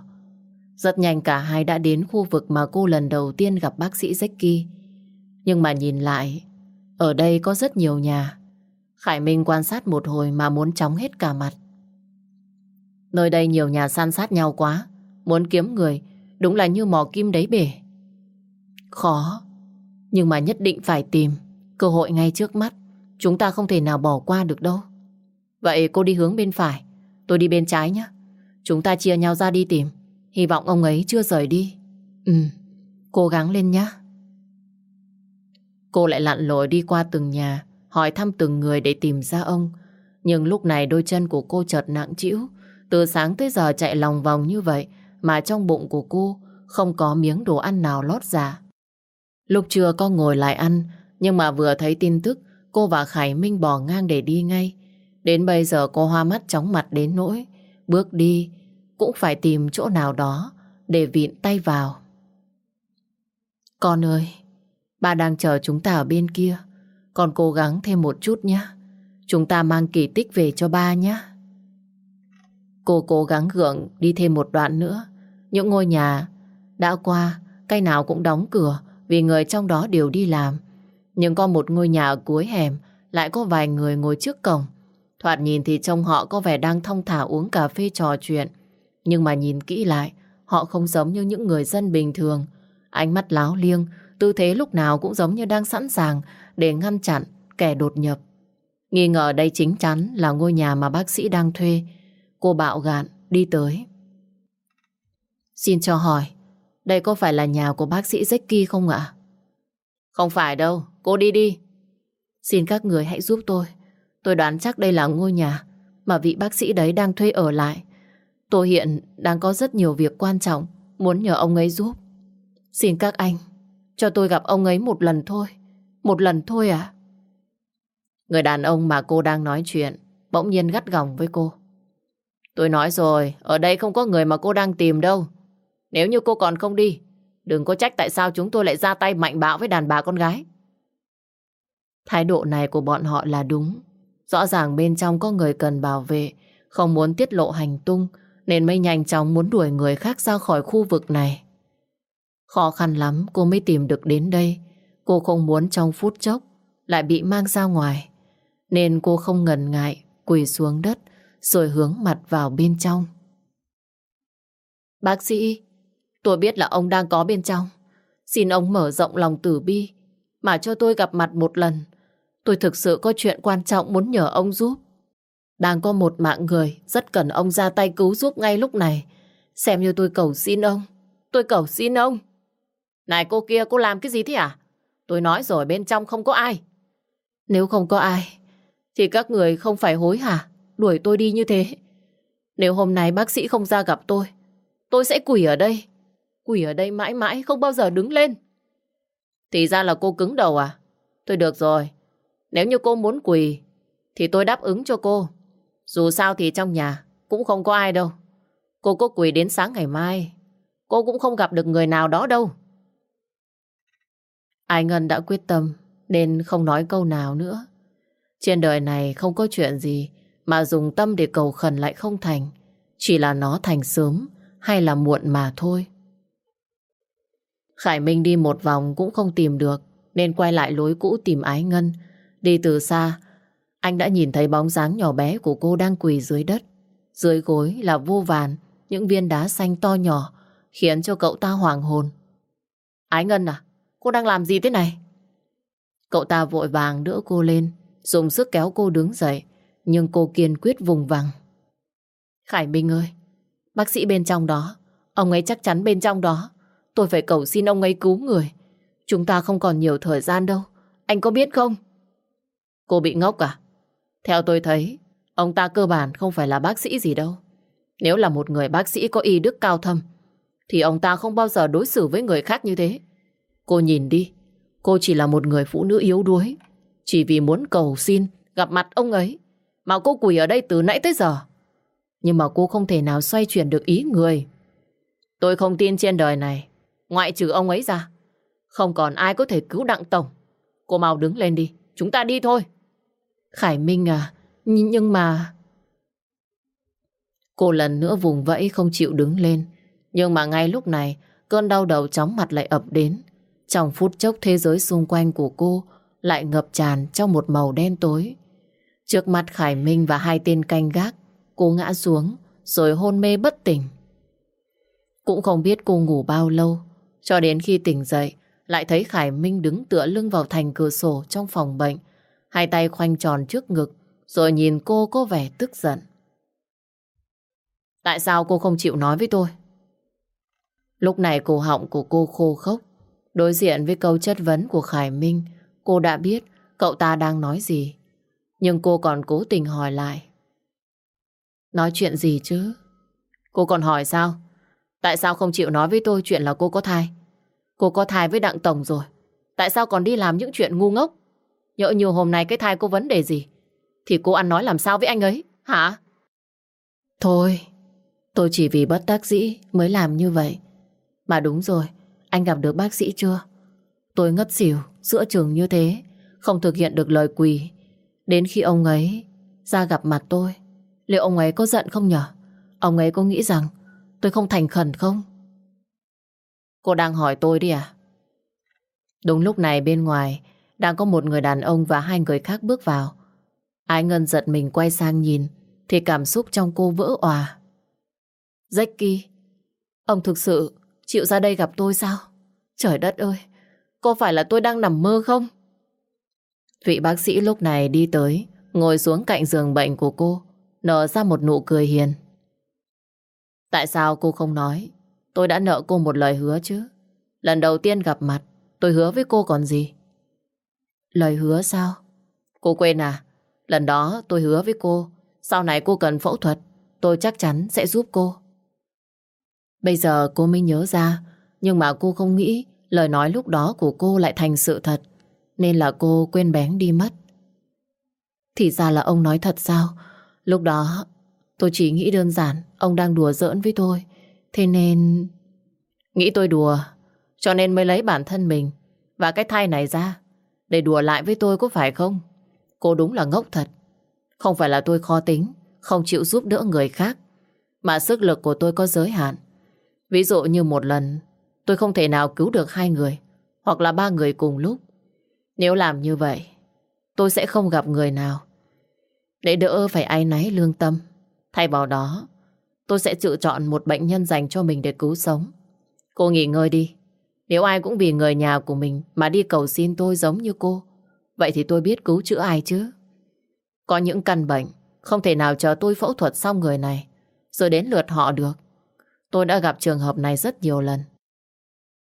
Rất nhanh cả hai đã đến khu vực mà cô lần đầu tiên gặp bác sĩ Jacky. Nhưng mà nhìn lại, ở đây có rất nhiều nhà. Khải Minh quan sát một hồi mà muốn chóng hết cả mặt. Nơi đây nhiều nhà san sát nhau quá, muốn kiếm người, đúng là như mò kim đáy bể. Khó, nhưng mà nhất định phải tìm, cơ hội ngay trước mắt, chúng ta không thể nào bỏ qua được đâu. Vậy cô đi hướng bên phải, tôi đi bên trái nhé. Chúng ta chia nhau ra đi tìm. Hy vọng ông ấy chưa rời đi. Ừ, cố gắng lên nhé. Cô lại lặn lội đi qua từng nhà, hỏi thăm từng người để tìm ra ông. Nhưng lúc này đôi chân của cô chợt nặng trĩu. Từ sáng tới giờ chạy lòng vòng như vậy mà trong bụng của cô không có miếng đồ ăn nào lót ra. Lúc trưa con ngồi lại ăn, nhưng mà vừa thấy tin tức, cô và Khải Minh bỏ ngang để đi ngay. Đến bây giờ cô hoa mắt chóng mặt đến nỗi, bước đi cũng phải tìm chỗ nào đó để vịn tay vào. Con ơi, ba đang chờ chúng ta ở bên kia. Con cố gắng thêm một chút nhé. Chúng ta mang kỳ tích về cho ba nhé. Cô cố gắng gượng đi thêm một đoạn nữa. Những ngôi nhà đã qua, cái nào cũng đóng cửa vì người trong đó đều đi làm. Nhưng có một ngôi nhà ở cuối hẻm lại có vài người ngồi trước cổng. Thoạt nhìn thì trông họ có vẻ đang thong thả uống cà phê trò chuyện. Nhưng mà nhìn kỹ lại, họ không giống như những người dân bình thường. Ánh mắt láo liêng, tư thế lúc nào cũng giống như đang sẵn sàng để ngăn chặn kẻ đột nhập. Nghi ngờ đây chính chắn là ngôi nhà mà bác sĩ đang thuê. Cô bạo gạn đi tới. Xin cho hỏi, đây có phải là nhà của bác sĩ Jackie không ạ? Không phải đâu, cô đi đi. Xin các người hãy giúp tôi. Tôi đoán chắc đây là ngôi nhà mà vị bác sĩ đấy đang thuê ở lại. Tôi hiện đang có rất nhiều việc quan trọng muốn nhờ ông ấy giúp. Xin các anh, cho tôi gặp ông ấy một lần thôi. Một lần thôi à? Người đàn ông mà cô đang nói chuyện bỗng nhiên gắt gỏng với cô. Tôi nói rồi, ở đây không có người mà cô đang tìm đâu. Nếu như cô còn không đi, đừng có trách tại sao chúng tôi lại ra tay mạnh bạo với đàn bà con gái. Thái độ này của bọn họ là đúng. Rõ ràng bên trong có người cần bảo vệ, không muốn tiết lộ hành tung, nên mới nhanh chóng muốn đuổi người khác ra khỏi khu vực này. Khó khăn lắm cô mới tìm được đến đây. Cô không muốn trong phút chốc lại bị mang ra ngoài. Nên cô không ngần ngại quỳ xuống đất rồi hướng mặt vào bên trong. Bác sĩ, tôi biết là ông đang có bên trong. Xin ông mở rộng lòng tử bi mà cho tôi gặp mặt một lần. Tôi thực sự có chuyện quan trọng muốn nhờ ông giúp. Đang có một mạng người rất cần ông ra tay cứu giúp ngay lúc này. Xem như tôi cầu xin ông. Tôi cầu xin ông. Này cô kia, cô làm cái gì thế à? Tôi nói rồi bên trong không có ai. Nếu không có ai, thì các người không phải hối hả, đuổi tôi đi như thế. Nếu hôm nay bác sĩ không ra gặp tôi, tôi sẽ quỷ ở đây. Quỷ ở đây mãi mãi không bao giờ đứng lên. Thì ra là cô cứng đầu à? Tôi được rồi. Nếu như cô muốn quỳ, thì tôi đáp ứng cho cô. Dù sao thì trong nhà cũng không có ai đâu. Cô có quỳ đến sáng ngày mai, cô cũng không gặp được người nào đó đâu. Ai Ngân đã quyết tâm nên không nói câu nào nữa. Trên đời này không có chuyện gì mà dùng tâm để cầu khẩn lại không thành. Chỉ là nó thành sớm hay là muộn mà thôi. Khải Minh đi một vòng cũng không tìm được nên quay lại lối cũ tìm Ái Ngân. Đi từ xa, anh đã nhìn thấy bóng dáng nhỏ bé của cô đang quỳ dưới đất. Dưới gối là vô vàn những viên đá xanh to nhỏ khiến cho cậu ta hoàng hồn. Ái Ngân à, cô đang làm gì thế này? Cậu ta vội vàng đỡ cô lên, dùng sức kéo cô đứng dậy, nhưng cô kiên quyết vùng vằng. Khải Minh ơi, bác sĩ bên trong đó, ông ấy chắc chắn bên trong đó. Tôi phải cầu xin ông ấy cứu người. Chúng ta không còn nhiều thời gian đâu. Anh có biết không? Cô bị ngốc à? Theo tôi thấy, ông ta cơ bản không phải là bác sĩ gì đâu. Nếu là một người bác sĩ có y đức cao thâm, thì ông ta không bao giờ đối xử với người khác như thế. Cô nhìn đi, cô chỉ là một người phụ nữ yếu đuối. Chỉ vì muốn cầu xin gặp mặt ông ấy, mà cô quỳ ở đây từ nãy tới giờ. Nhưng mà cô không thể nào xoay chuyển được ý người. Tôi không tin trên đời này, ngoại trừ ông ấy ra, không còn ai có thể cứu Đặng Tổng. Cô mau đứng lên đi, chúng ta đi thôi. Khải Minh à, nhưng mà... Cô lần nữa vùng vẫy không chịu đứng lên. Nhưng mà ngay lúc này, cơn đau đầu chóng mặt lại ập đến. Trong phút chốc thế giới xung quanh của cô lại ngập tràn trong một màu đen tối. Trước mặt Khải Minh và hai tên canh gác, cô ngã xuống rồi hôn mê bất tỉnh. Cũng không biết cô ngủ bao lâu, cho đến khi tỉnh dậy, lại thấy Khải Minh đứng tựa lưng vào thành cửa sổ trong phòng bệnh, hai tay khoanh tròn trước ngực, rồi nhìn cô có vẻ tức giận. Tại sao cô không chịu nói với tôi? Lúc này cổ họng của cô khô khốc, đối diện với câu chất vấn của Khải Minh, cô đã biết cậu ta đang nói gì. Nhưng cô còn cố tình hỏi lại. Nói chuyện gì chứ? Cô còn hỏi sao? Tại sao không chịu nói với tôi chuyện là cô có thai? Cô có thai với Đặng Tổng rồi. Tại sao còn đi làm những chuyện ngu ngốc? Nhỡ nhiều hôm nay cái thai cô vấn đề gì? Thì cô ăn nói làm sao với anh ấy? Hả? Thôi, tôi chỉ vì bất đắc dĩ mới làm như vậy. Mà đúng rồi, anh gặp được bác sĩ chưa? Tôi ngất xỉu, giữa trường như thế, không thực hiện được lời quỳ. Đến khi ông ấy ra gặp mặt tôi, liệu ông ấy có giận không nhở? Ông ấy có nghĩ rằng tôi không thành khẩn không? Cô đang hỏi tôi đi à? Đúng lúc này bên ngoài đang có một người đàn ông và hai người khác bước vào. Ái Ngân giật mình quay sang nhìn thì cảm xúc trong cô vỡ òa. Jackie, ông thực sự chịu ra đây gặp tôi sao? Trời đất ơi, có phải là tôi đang nằm mơ không? Vị bác sĩ lúc này đi tới, ngồi xuống cạnh giường bệnh của cô, nở ra một nụ cười hiền. Tại sao cô không nói? Tôi đã nợ cô một lời hứa chứ. Lần đầu tiên gặp mặt, tôi hứa với cô còn gì? Lời hứa sao? Cô quên à? Lần đó tôi hứa với cô, sau này cô cần phẫu thuật, tôi chắc chắn sẽ giúp cô. Bây giờ cô mới nhớ ra, nhưng mà cô không nghĩ lời nói lúc đó của cô lại thành sự thật, nên là cô quên bén đi mất. Thì ra là ông nói thật sao? Lúc đó, Tôi chỉ nghĩ đơn giản, Ông đang đùa giỡn với tôi. Thế nên... Nghĩ tôi đùa, Cho nên mới lấy bản thân mình Và cái thai này ra, Để đùa lại với tôi có phải không? Cô đúng là ngốc thật. Không phải là tôi khó tính, Không chịu giúp đỡ người khác, Mà sức lực của tôi có giới hạn. Ví dụ như một lần, Tôi không thể nào cứu được hai người, Hoặc là ba người cùng lúc. Nếu làm như vậy, Tôi sẽ không gặp người nào. Để đỡ phải ai náy lương tâm, Thay vào đó, Tôi sẽ tự chọn một bệnh nhân dành cho mình để cứu sống. Cô nghỉ ngơi đi. Nếu ai cũng vì người nhà của mình Mà đi cầu xin tôi giống như cô, Vậy thì tôi biết cứu chữa ai chứ? Có những căn bệnh Không thể nào chờ tôi phẫu thuật xong người này, Rồi đến lượt họ được. Tôi đã gặp trường hợp này rất nhiều lần.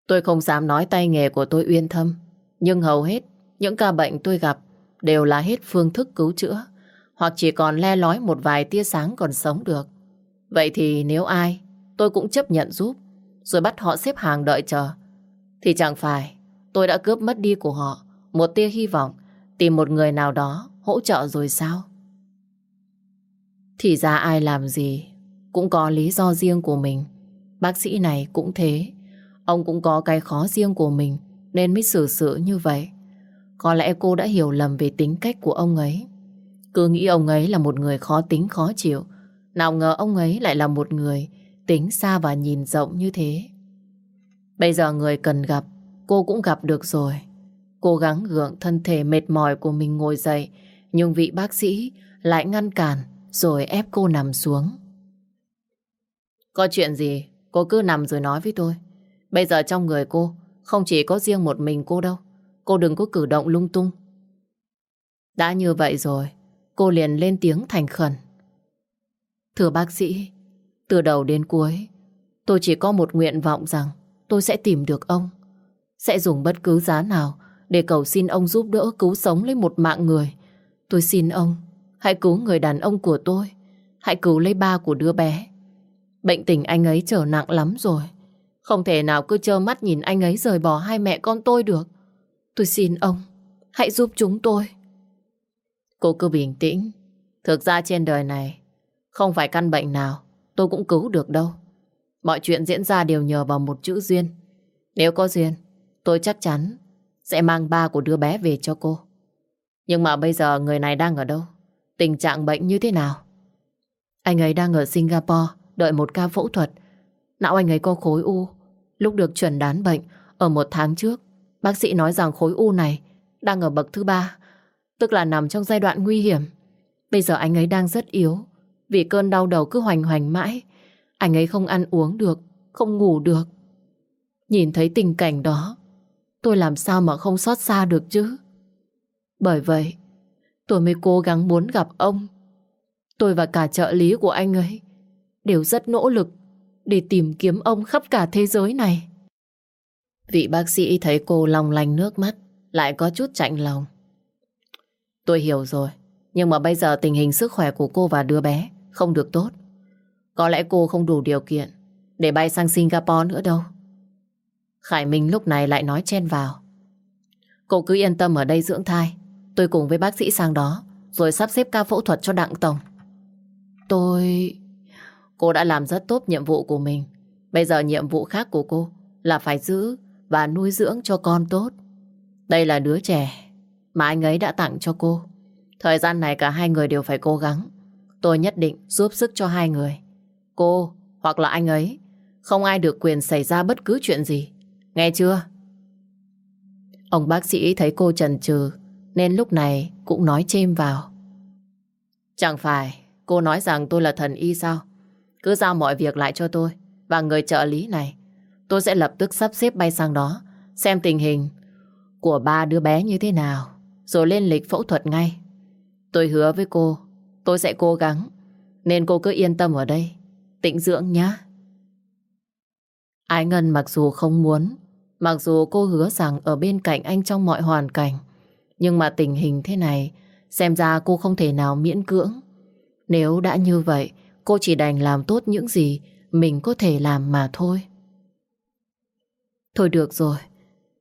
Tôi không dám nói tay nghề của tôi uyên thâm, Nhưng hầu hết những ca bệnh tôi gặp Đều là hết phương thức cứu chữa, Hoặc chỉ còn le lói một vài tia sáng còn sống được. Vậy thì nếu ai, Tôi cũng chấp nhận giúp, Rồi bắt họ xếp hàng đợi chờ. Thì chẳng phải tôi đã cướp mất đi của họ Một tia hy vọng Tìm một người nào đó hỗ trợ rồi sao? Thì ra ai làm gì Cũng có lý do riêng của mình. Bác sĩ này cũng thế. Ông cũng có cái khó riêng của mình Nên mới xử sự như vậy. Có lẽ cô đã hiểu lầm về tính cách của ông ấy Cứ nghĩ ông ấy là một người khó tính khó chịu nào ngờ ông ấy lại là một người tính xa và nhìn rộng như thế. Bây giờ người cần gặp, cô cũng gặp được rồi. Cố gắng gượng thân thể mệt mỏi của mình ngồi dậy, nhưng vị bác sĩ lại ngăn cản rồi ép cô nằm xuống. Có chuyện gì, cô cứ nằm rồi nói với tôi. Bây giờ trong người cô, không chỉ có riêng một mình cô đâu. Cô đừng có cử động lung tung. Đã như vậy rồi, cô liền lên tiếng thành khẩn. Thưa bác sĩ, từ đầu đến cuối, tôi chỉ có một nguyện vọng rằng tôi sẽ tìm được ông. Sẽ dùng bất cứ giá nào để cầu xin ông giúp đỡ cứu sống lấy một mạng người. Tôi xin ông, hãy cứu người đàn ông của tôi. Hãy cứu lấy ba của đứa bé. Bệnh tình anh ấy trở nặng lắm rồi. Không thể nào cứ trơ mắt nhìn anh ấy rời bỏ hai mẹ con tôi được. Tôi xin ông, hãy giúp chúng tôi. Cô cứ bình tĩnh. Thực ra trên đời này, không phải căn bệnh nào tôi cũng cứu được đâu. Mọi chuyện diễn ra đều nhờ vào một chữ duyên. Nếu có duyên, tôi chắc chắn sẽ mang ba của đứa bé về cho cô. Nhưng mà bây giờ người này đang ở đâu? Tình trạng bệnh như thế nào? Anh ấy đang ở Singapore đợi một ca phẫu thuật. Não anh ấy có khối u. Lúc được chuẩn đoán bệnh ở một tháng trước, bác sĩ nói rằng khối u này đang ở bậc thứ ba, tức là nằm trong giai đoạn nguy hiểm. Bây giờ anh ấy đang rất yếu, vì cơn đau đầu cứ hoành hoành mãi. Anh ấy không ăn uống được Không ngủ được. Nhìn thấy tình cảnh đó Tôi làm sao mà không xót xa được chứ? Bởi vậy Tôi mới cố gắng muốn gặp ông. Tôi và cả trợ lý của anh ấy Đều rất nỗ lực Để tìm kiếm ông khắp cả thế giới này. Vị bác sĩ thấy cô long lanh nước mắt, Lại có chút chạnh lòng Tôi hiểu rồi, Nhưng mà bây giờ tình hình sức khỏe của cô và đứa bé không được tốt. Có lẽ cô không đủ điều kiện để bay sang Singapore nữa đâu. Khải Minh lúc này lại nói chen vào. Cô cứ yên tâm ở đây dưỡng thai. Tôi cùng với bác sĩ sang đó, rồi sắp xếp ca phẫu thuật cho Đặng Tổng. Tôi... Cô đã làm rất tốt nhiệm vụ của mình. Bây giờ nhiệm vụ khác của cô là phải giữ và nuôi dưỡng cho con tốt. Đây là đứa trẻ mà anh ấy đã tặng cho cô. Thời gian này cả hai người đều phải cố gắng Tôi nhất định giúp sức cho hai người. Cô hoặc là anh ấy, không ai được quyền xảy ra bất cứ chuyện gì. Nghe chưa? Ông bác sĩ thấy cô chần chừ nên lúc này cũng nói chêm vào. Chẳng phải cô nói rằng tôi là thần y sao? Cứ giao mọi việc lại cho tôi và người trợ lý này. Tôi sẽ lập tức sắp xếp bay sang đó. Xem tình hình của ba đứa bé như thế nào, rồi lên lịch phẫu thuật ngay. Tôi hứa với cô, Tôi sẽ cố gắng, Nên cô cứ yên tâm ở đây, Tĩnh dưỡng nhá. Ái Ngân mặc dù không muốn, Mặc dù cô hứa rằng Ở bên cạnh anh trong mọi hoàn cảnh, Nhưng mà tình hình thế này, Xem ra cô không thể nào miễn cưỡng. Nếu đã như vậy, Cô chỉ đành làm tốt những gì Mình có thể làm mà thôi. Thôi được rồi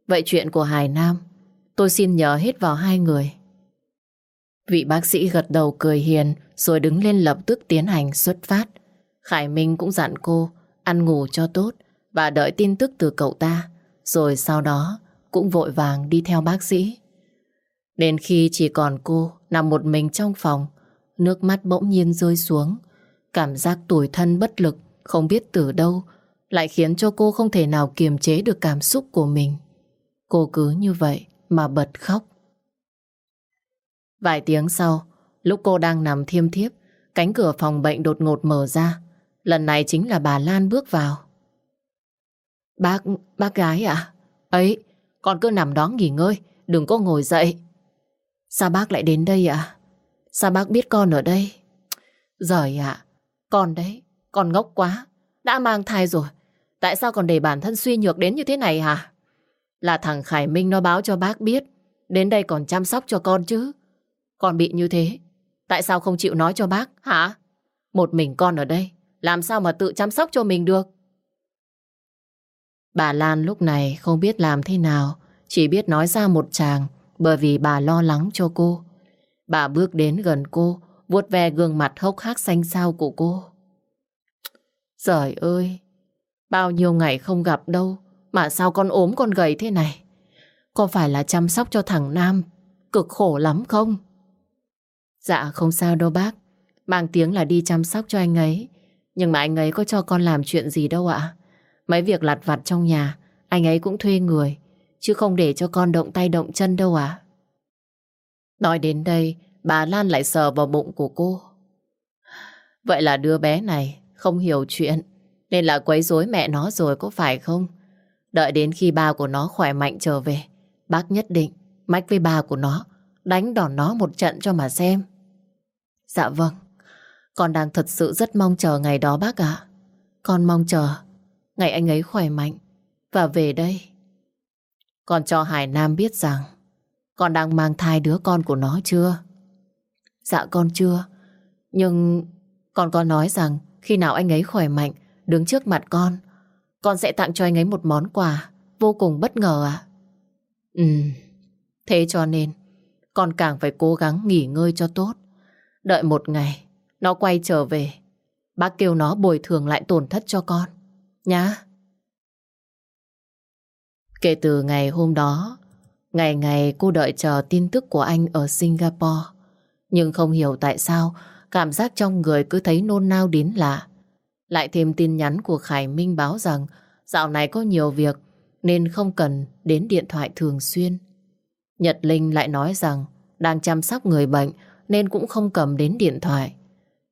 Vậy chuyện của Hải Nam Tôi xin nhờ hết vào hai người Vị bác sĩ gật đầu cười hiền rồi đứng lên lập tức tiến hành xuất phát. Khải Minh cũng dặn cô ăn ngủ cho tốt và đợi tin tức từ cậu ta. Rồi sau đó cũng vội vàng đi theo bác sĩ. Đến khi chỉ còn cô nằm một mình trong phòng, nước mắt bỗng nhiên rơi xuống. Cảm giác tủi thân bất lực, không biết từ đâu, lại khiến cho cô không thể nào kiềm chế được cảm xúc của mình. Cô cứ như vậy mà bật khóc. Vài tiếng sau, lúc cô đang nằm thiêm thiếp, cánh cửa phòng bệnh đột ngột mở ra. Lần này chính là bà Lan bước vào. Bác, bác gái ạ? Ấy, con cứ nằm đó nghỉ ngơi, đừng có ngồi dậy. Sao bác lại đến đây ạ? Sao bác biết con ở đây? Giời ạ, con đấy, con ngốc quá. Đã mang thai rồi, tại sao còn để bản thân suy nhược đến như thế này hả? Là thằng Khải Minh nó báo cho bác biết, đến đây còn chăm sóc cho con chứ. Con bị như thế, tại sao không chịu nói cho bác, hả? Một mình con ở đây, làm sao mà tự chăm sóc cho mình được? Bà Lan lúc này không biết làm thế nào, chỉ biết nói ra một chàng bởi vì bà lo lắng cho cô. Bà bước đến gần cô, vuốt ve gương mặt hốc hác xanh xao của cô. Trời ơi, bao nhiêu ngày không gặp đâu, mà sao con ốm con gầy thế này? Có phải là chăm sóc cho thằng Nam cực khổ lắm không? Dạ không sao đâu bác, mang tiếng là đi chăm sóc cho anh ấy. Nhưng mà anh ấy có cho con làm chuyện gì đâu ạ? Mấy việc lặt vặt trong nhà, anh ấy cũng thuê người, chứ không để cho con động tay động chân đâu à. Nói đến đây, bà Lan lại sờ vào bụng của cô. Vậy là đứa bé này không hiểu chuyện, nên là quấy rối mẹ nó rồi có phải không? Đợi đến khi ba của nó khỏe mạnh trở về, bác nhất định mách với ba của nó, đánh đòn nó một trận cho mà xem. Dạ vâng, con đang thật sự rất mong chờ ngày đó bác ạ. Con mong chờ ngày anh ấy khỏe mạnh và về đây. Con cho Hải Nam biết rằng con đang mang thai đứa con của nó chưa? Dạ con chưa. Nhưng con có nói rằng khi nào anh ấy khỏe mạnh, đứng trước mặt con, con sẽ tặng cho anh ấy một món quà vô cùng bất ngờ ạ. À? Ừ, thế cho nên con càng phải cố gắng nghỉ ngơi cho tốt. Đợi một ngày, nó quay trở về, bác kêu nó bồi thường lại tổn thất cho con. Nhá. Kể từ ngày hôm đó, ngày ngày cô đợi chờ tin tức của anh ở Singapore. Nhưng không hiểu tại sao cảm giác trong người cứ thấy nôn nao đến lạ. Lại thêm tin nhắn của Khải Minh báo rằng dạo này có nhiều việc nên không cần đến điện thoại thường xuyên. Nhật Linh lại nói rằng đang chăm sóc người bệnh nên cũng không cầm đến điện thoại.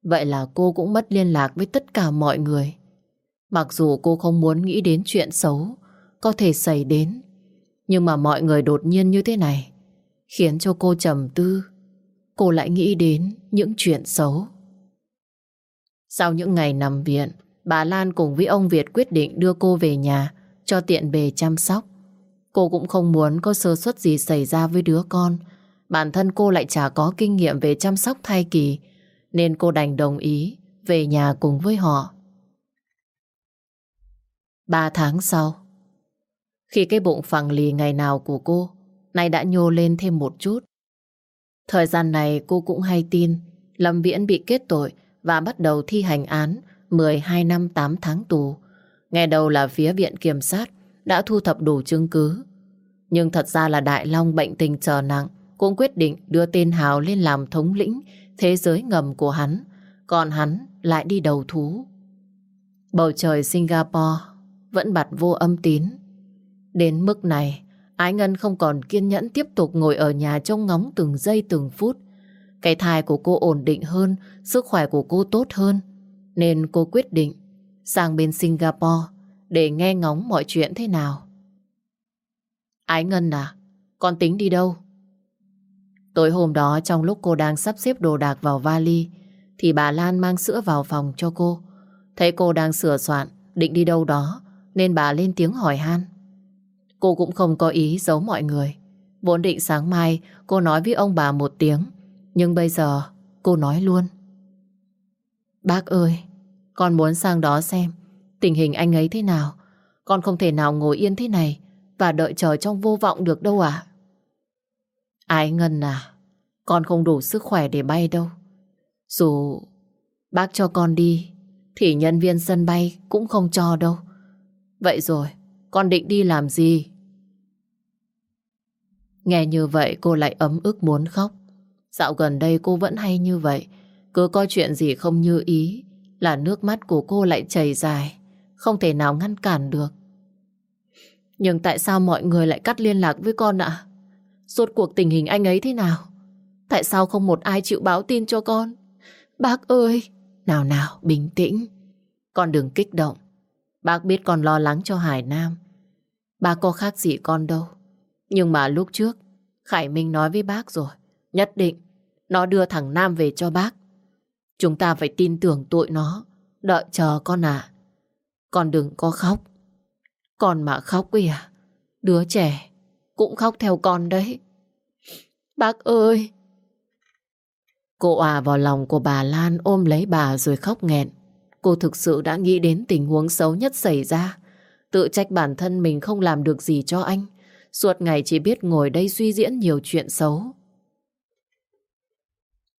Vậy là cô cũng mất liên lạc với tất cả mọi người. Mặc dù cô không muốn nghĩ đến chuyện xấu có thể xảy đến, nhưng mà mọi người đột nhiên như thế này khiến cho cô trầm tư. Cô lại nghĩ đến những chuyện xấu. Sau những ngày nằm viện, bà Lan cùng với ông Việt quyết định đưa cô về nhà cho tiện bề chăm sóc. Cô cũng không muốn có sơ suất gì xảy ra với đứa con. Bản thân cô lại chả có kinh nghiệm về chăm sóc thai kỳ, nên cô đành đồng ý về nhà cùng với họ. Ba tháng sau, khi cái bụng phẳng lì ngày nào của cô nay đã nhô lên thêm một chút. Thời gian này cô cũng hay tin Lâm Viễn bị kết tội và bắt đầu thi hành án 12 năm 8 tháng tù. Nghe đầu là phía viện kiểm sát đã thu thập đủ chứng cứ. Nhưng thật ra là Đại Long bệnh tình trở nặng cũng quyết định đưa tên Hào lên làm thống lĩnh thế giới ngầm của hắn, còn hắn lại đi đầu thú. Bầu trời Singapore vẫn bật vô âm tín. Đến mức này, Ái Ngân không còn kiên nhẫn tiếp tục ngồi ở nhà trông ngóng từng giây từng phút. Cái thai của cô ổn định hơn, sức khỏe của cô tốt hơn. Nên cô quyết định sang bên Singapore để nghe ngóng mọi chuyện thế nào. Ái Ngân à, con tính đi đâu? Tối hôm đó trong lúc cô đang sắp xếp đồ đạc vào vali thì bà Lan mang sữa vào phòng cho cô. Thấy cô đang sửa soạn, định đi đâu đó nên bà lên tiếng hỏi han. Cô cũng không có ý giấu mọi người. Vốn định sáng mai cô nói với ông bà một tiếng. Nhưng bây giờ cô nói luôn. Bác ơi, con muốn sang đó xem tình hình anh ấy thế nào. Con không thể nào ngồi yên thế này và đợi chờ trong vô vọng được đâu à. Ái Ngân à, Con không đủ sức khỏe để bay đâu. Dù bác cho con đi, thì nhân viên sân bay cũng không cho đâu. Vậy rồi, con định đi làm gì? Nghe như vậy cô lại ấm ức muốn khóc. Dạo gần đây cô vẫn hay như vậy. Cứ có chuyện gì không như ý là nước mắt của cô lại chảy dài. Không thể nào ngăn cản được. Nhưng tại sao mọi người lại cắt liên lạc với con ạ? Suốt cuộc tình hình anh ấy thế nào? Tại sao không một ai chịu báo tin cho con? Bác ơi! Nào nào, bình tĩnh. Con đừng kích động. Bác biết con lo lắng cho Hải Nam. Bác có khác gì con đâu. Nhưng mà lúc trước, Khải Minh nói với bác rồi. Nhất định, nó đưa thằng Nam về cho bác. Chúng ta phải tin tưởng tội nó. Đợi chờ con à. Con đừng có khóc. Con mà khóc kìa. À, đứa trẻ cũng khóc theo con đấy. Bác ơi! Cô à vào lòng của bà Lan ôm lấy bà rồi khóc nghẹn. Cô thực sự đã nghĩ đến tình huống xấu nhất xảy ra. Tự trách bản thân mình không làm được gì cho anh. Suốt ngày chỉ biết ngồi đây suy diễn nhiều chuyện xấu.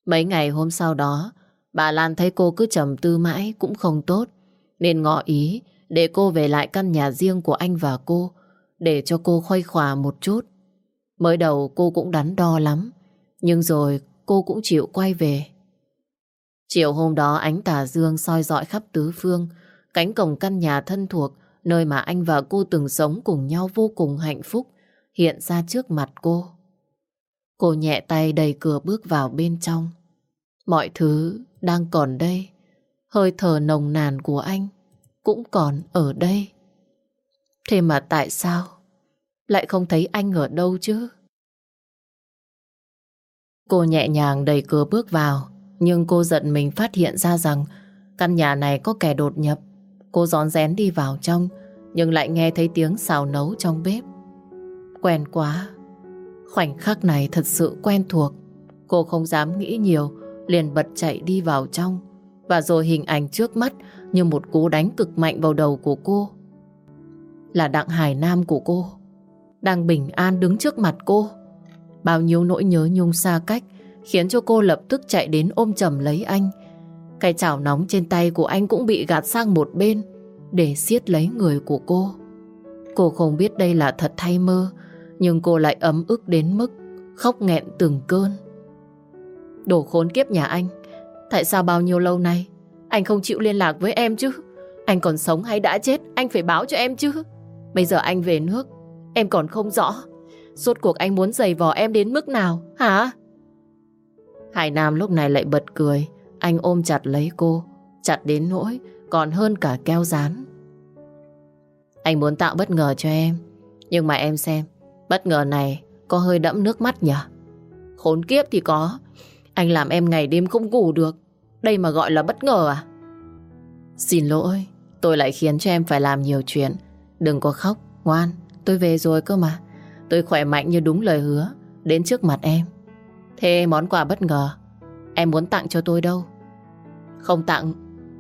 Mấy ngày hôm sau đó, bà Lan thấy cô cứ trầm tư mãi cũng không tốt. Nên ngọ ý để cô về lại căn nhà riêng của anh và cô. Để cho cô khuây khỏa một chút. Mới đầu cô cũng đắn đo lắm. Nhưng rồi cô cũng chịu quay về. Chiều hôm đó ánh tà dương soi dọi khắp tứ phương, cánh cổng căn nhà thân thuộc, nơi mà anh và cô từng sống cùng nhau vô cùng hạnh phúc, hiện ra trước mặt cô. Cô nhẹ tay đẩy cửa bước vào bên trong. Mọi thứ đang còn đây, hơi thở nồng nàn của anh cũng còn ở đây. Thế mà tại sao lại không thấy anh ở đâu chứ? Cô nhẹ nhàng đẩy cửa bước vào, nhưng cô giận mình phát hiện ra rằng căn nhà này có kẻ đột nhập. Cô rón rén đi vào trong, nhưng lại nghe thấy tiếng xào nấu trong bếp. Quen quá. Khoảnh khắc này thật sự quen thuộc. Cô không dám nghĩ nhiều, liền bật chạy đi vào trong. Và rồi hình ảnh trước mắt như một cú đánh cực mạnh vào đầu của cô. Là Đặng Hải Nam của cô. Đang bình an đứng trước mặt cô. Bao nhiêu nỗi nhớ nhung xa cách khiến cho cô lập tức chạy đến ôm chầm lấy anh. Cái chảo nóng trên tay của anh cũng bị gạt sang một bên để siết lấy người của cô. Cô không biết đây là thật hay mơ, nhưng cô lại ấm ức đến mức khóc nghẹn từng cơn. Đồ khốn kiếp nhà anh, tại sao bao nhiêu lâu nay anh không chịu liên lạc với em chứ? Anh còn sống hay đã chết, anh phải báo cho em chứ. Bây giờ anh về nước, em còn không rõ. Suốt cuộc anh muốn giày vò em đến mức nào, hả? Hải Nam lúc này lại bật cười. Anh ôm chặt lấy cô, chặt đến nỗi còn hơn cả keo dán. Anh muốn tạo bất ngờ cho em, nhưng mà em xem, bất ngờ này có hơi đẫm nước mắt nhỉ? Khốn kiếp thì có, anh làm em ngày đêm không ngủ được. Đây mà gọi là bất ngờ à? Xin lỗi, tôi lại khiến cho em phải làm nhiều chuyện. Đừng có khóc, ngoan, tôi về rồi cơ mà. Tôi khỏe mạnh như đúng lời hứa, đến trước mặt em. Thế món quà bất ngờ Em muốn tặng cho tôi đâu Không tặng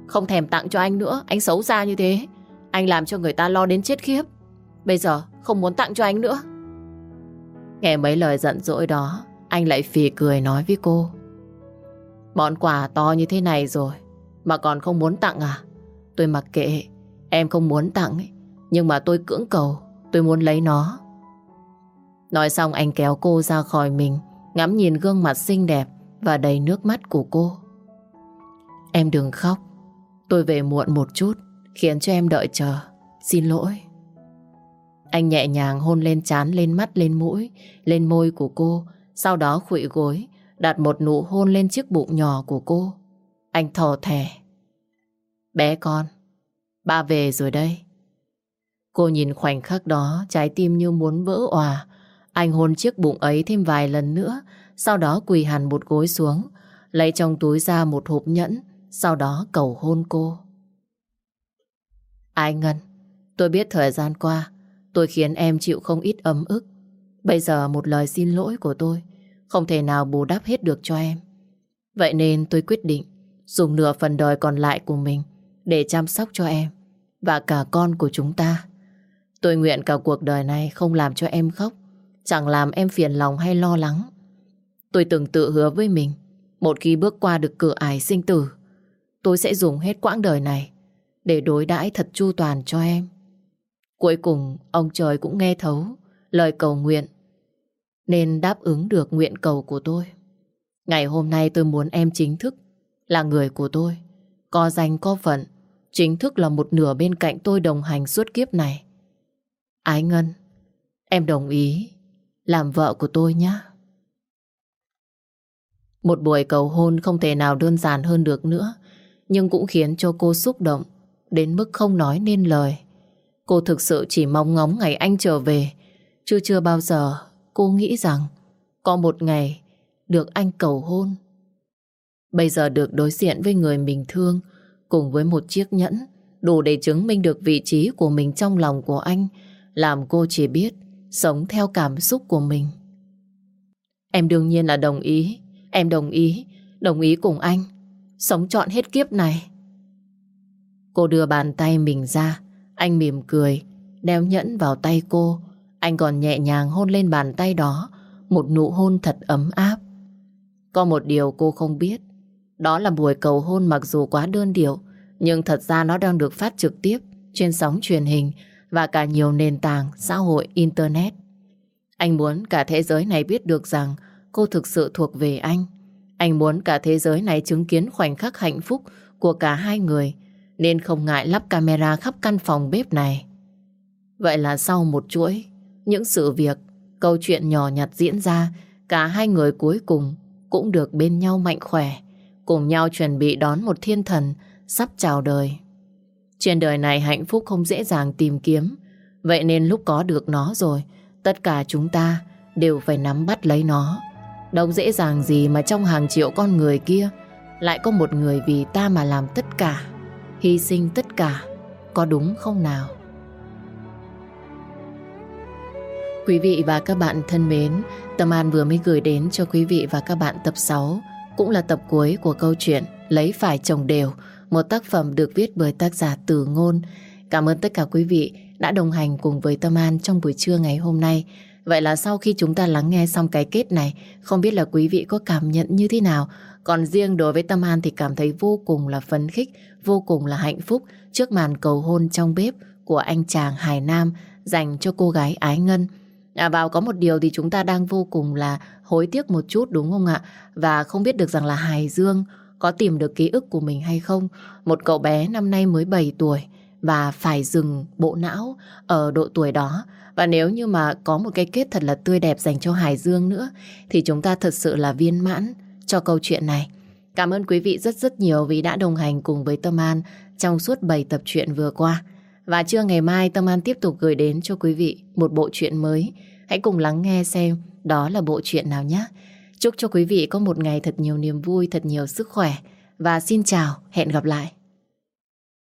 Không thèm tặng cho anh nữa Anh xấu xa như thế Anh làm cho người ta lo đến chết khiếp Bây giờ không muốn tặng cho anh nữa Nghe mấy lời giận dỗi đó Anh lại phì cười nói với cô Món quà to như thế này rồi Mà còn không muốn tặng à Tôi mặc kệ Em không muốn tặng ấy, Nhưng mà tôi cưỡng cầu Tôi muốn lấy nó Nói xong anh kéo cô ra khỏi mình ngắm nhìn gương mặt xinh đẹp và đầy nước mắt của cô. Em đừng khóc, tôi về muộn một chút, khiến cho em đợi chờ. Xin lỗi. Anh nhẹ nhàng hôn lên trán, lên mắt, lên mũi, lên môi của cô, sau đó khụy gối, đặt một nụ hôn lên chiếc bụng nhỏ của cô. Anh thò thẻ. Bé con, ba về rồi đây. Cô nhìn khoảnh khắc đó, trái tim như muốn vỡ òa, anh hôn chiếc bụng ấy thêm vài lần nữa, sau đó quỳ hẳn một gối xuống, lấy trong túi ra một hộp nhẫn, sau đó cầu hôn cô. Ai Ngân, tôi biết thời gian qua, tôi khiến em chịu không ít ấm ức. Bây giờ một lời xin lỗi của tôi không thể nào bù đắp hết được cho em. Vậy nên tôi quyết định dùng nửa phần đời còn lại của mình để chăm sóc cho em và cả con của chúng ta. Tôi nguyện cả cuộc đời này không làm cho em khóc Chẳng làm em phiền lòng hay lo lắng Tôi từng tự hứa với mình, một khi bước qua được cửa ải sinh tử, tôi sẽ dùng hết quãng đời này để đối đãi thật chu toàn cho em. Cuối cùng, ông trời cũng nghe thấu lời cầu nguyện, nên đáp ứng được nguyện cầu của tôi. Ngày hôm nay tôi muốn em chính thức là người của tôi, có danh có phận, chính thức là một nửa bên cạnh tôi đồng hành suốt kiếp này. Ái Ngân, em đồng ý làm vợ của tôi nhé. Một buổi cầu hôn không thể nào đơn giản hơn được nữa, nhưng cũng khiến cho cô xúc động, đến mức không nói nên lời. Cô thực sự chỉ mong ngóng ngày anh trở về, chứ chưa bao giờ cô nghĩ rằng có một ngày được anh cầu hôn. Bây giờ được đối diện với người mình thương, cùng với một chiếc nhẫn, đủ để chứng minh được vị trí của mình trong lòng của anh, làm cô chỉ biết sống theo cảm xúc của mình. Em đương nhiên là đồng ý, em đồng ý, đồng ý cùng anh, sống trọn hết kiếp này. Cô đưa bàn tay mình ra, anh mỉm cười, đeo nhẫn vào tay cô. Anh còn nhẹ nhàng hôn lên bàn tay đó, một nụ hôn thật ấm áp. Có một điều cô không biết, đó là buổi cầu hôn mặc dù quá đơn điệu, nhưng thật ra nó đang được phát trực tiếp trên sóng truyền hình và cả nhiều nền tảng xã hội Internet. Anh muốn cả thế giới này biết được rằng cô thực sự thuộc về anh. Anh muốn cả thế giới này chứng kiến khoảnh khắc hạnh phúc của cả hai người, nên không ngại lắp camera khắp căn phòng bếp này. Vậy là sau một chuỗi, những sự việc, câu chuyện nhỏ nhặt diễn ra, cả hai người cuối cùng cũng được bên nhau mạnh khỏe, cùng nhau chuẩn bị đón một thiên thần sắp chào đời. Trên đời này hạnh phúc không dễ dàng tìm kiếm, vậy nên lúc có được nó rồi, tất cả chúng ta đều phải nắm bắt lấy nó. Đâu dễ dàng gì mà trong hàng triệu con người kia lại có một người vì ta mà làm tất cả, hy sinh tất cả, có đúng không nào? Quý vị và các bạn thân mến, Tâm An vừa mới gửi đến cho quý vị và các bạn tập 6, cũng là tập cuối của câu chuyện Lấy phải chồng đều, một tác phẩm được viết bởi tác giả Từ Ngôn. Cảm ơn tất cả quý vị đã đồng hành cùng với Tâm An trong buổi trưa ngày hôm nay. Vậy là sau khi chúng ta lắng nghe xong cái kết này, không biết là quý vị có cảm nhận như thế nào? Còn riêng đối với Tâm An thì cảm thấy vô cùng là phấn khích, vô cùng là hạnh phúc trước màn cầu hôn trong bếp của anh chàng Hải Nam dành cho cô gái Ái Ngân. À, vào có một điều thì chúng ta đang vô cùng là hối tiếc một chút đúng không ạ? Và không biết được rằng là Hải Dương có tìm được ký ức của mình hay không. Một cậu bé năm nay mới 7 tuổi và phải dừng bộ não ở độ tuổi đó. Và nếu như mà có một cái kết thật là tươi đẹp dành cho Hải Dương nữa thì chúng ta thật sự là viên mãn cho câu chuyện này. Cảm ơn quý vị rất rất nhiều vì đã đồng hành cùng với Tâm An trong suốt 7 tập truyện vừa qua. Và trưa ngày mai Tâm An tiếp tục gửi đến cho quý vị một bộ truyện mới. Hãy cùng lắng nghe xem đó là bộ truyện nào nhé. Chúc cho quý vị có một ngày thật nhiều niềm vui, thật nhiều sức khỏe. Và xin chào, hẹn gặp lại.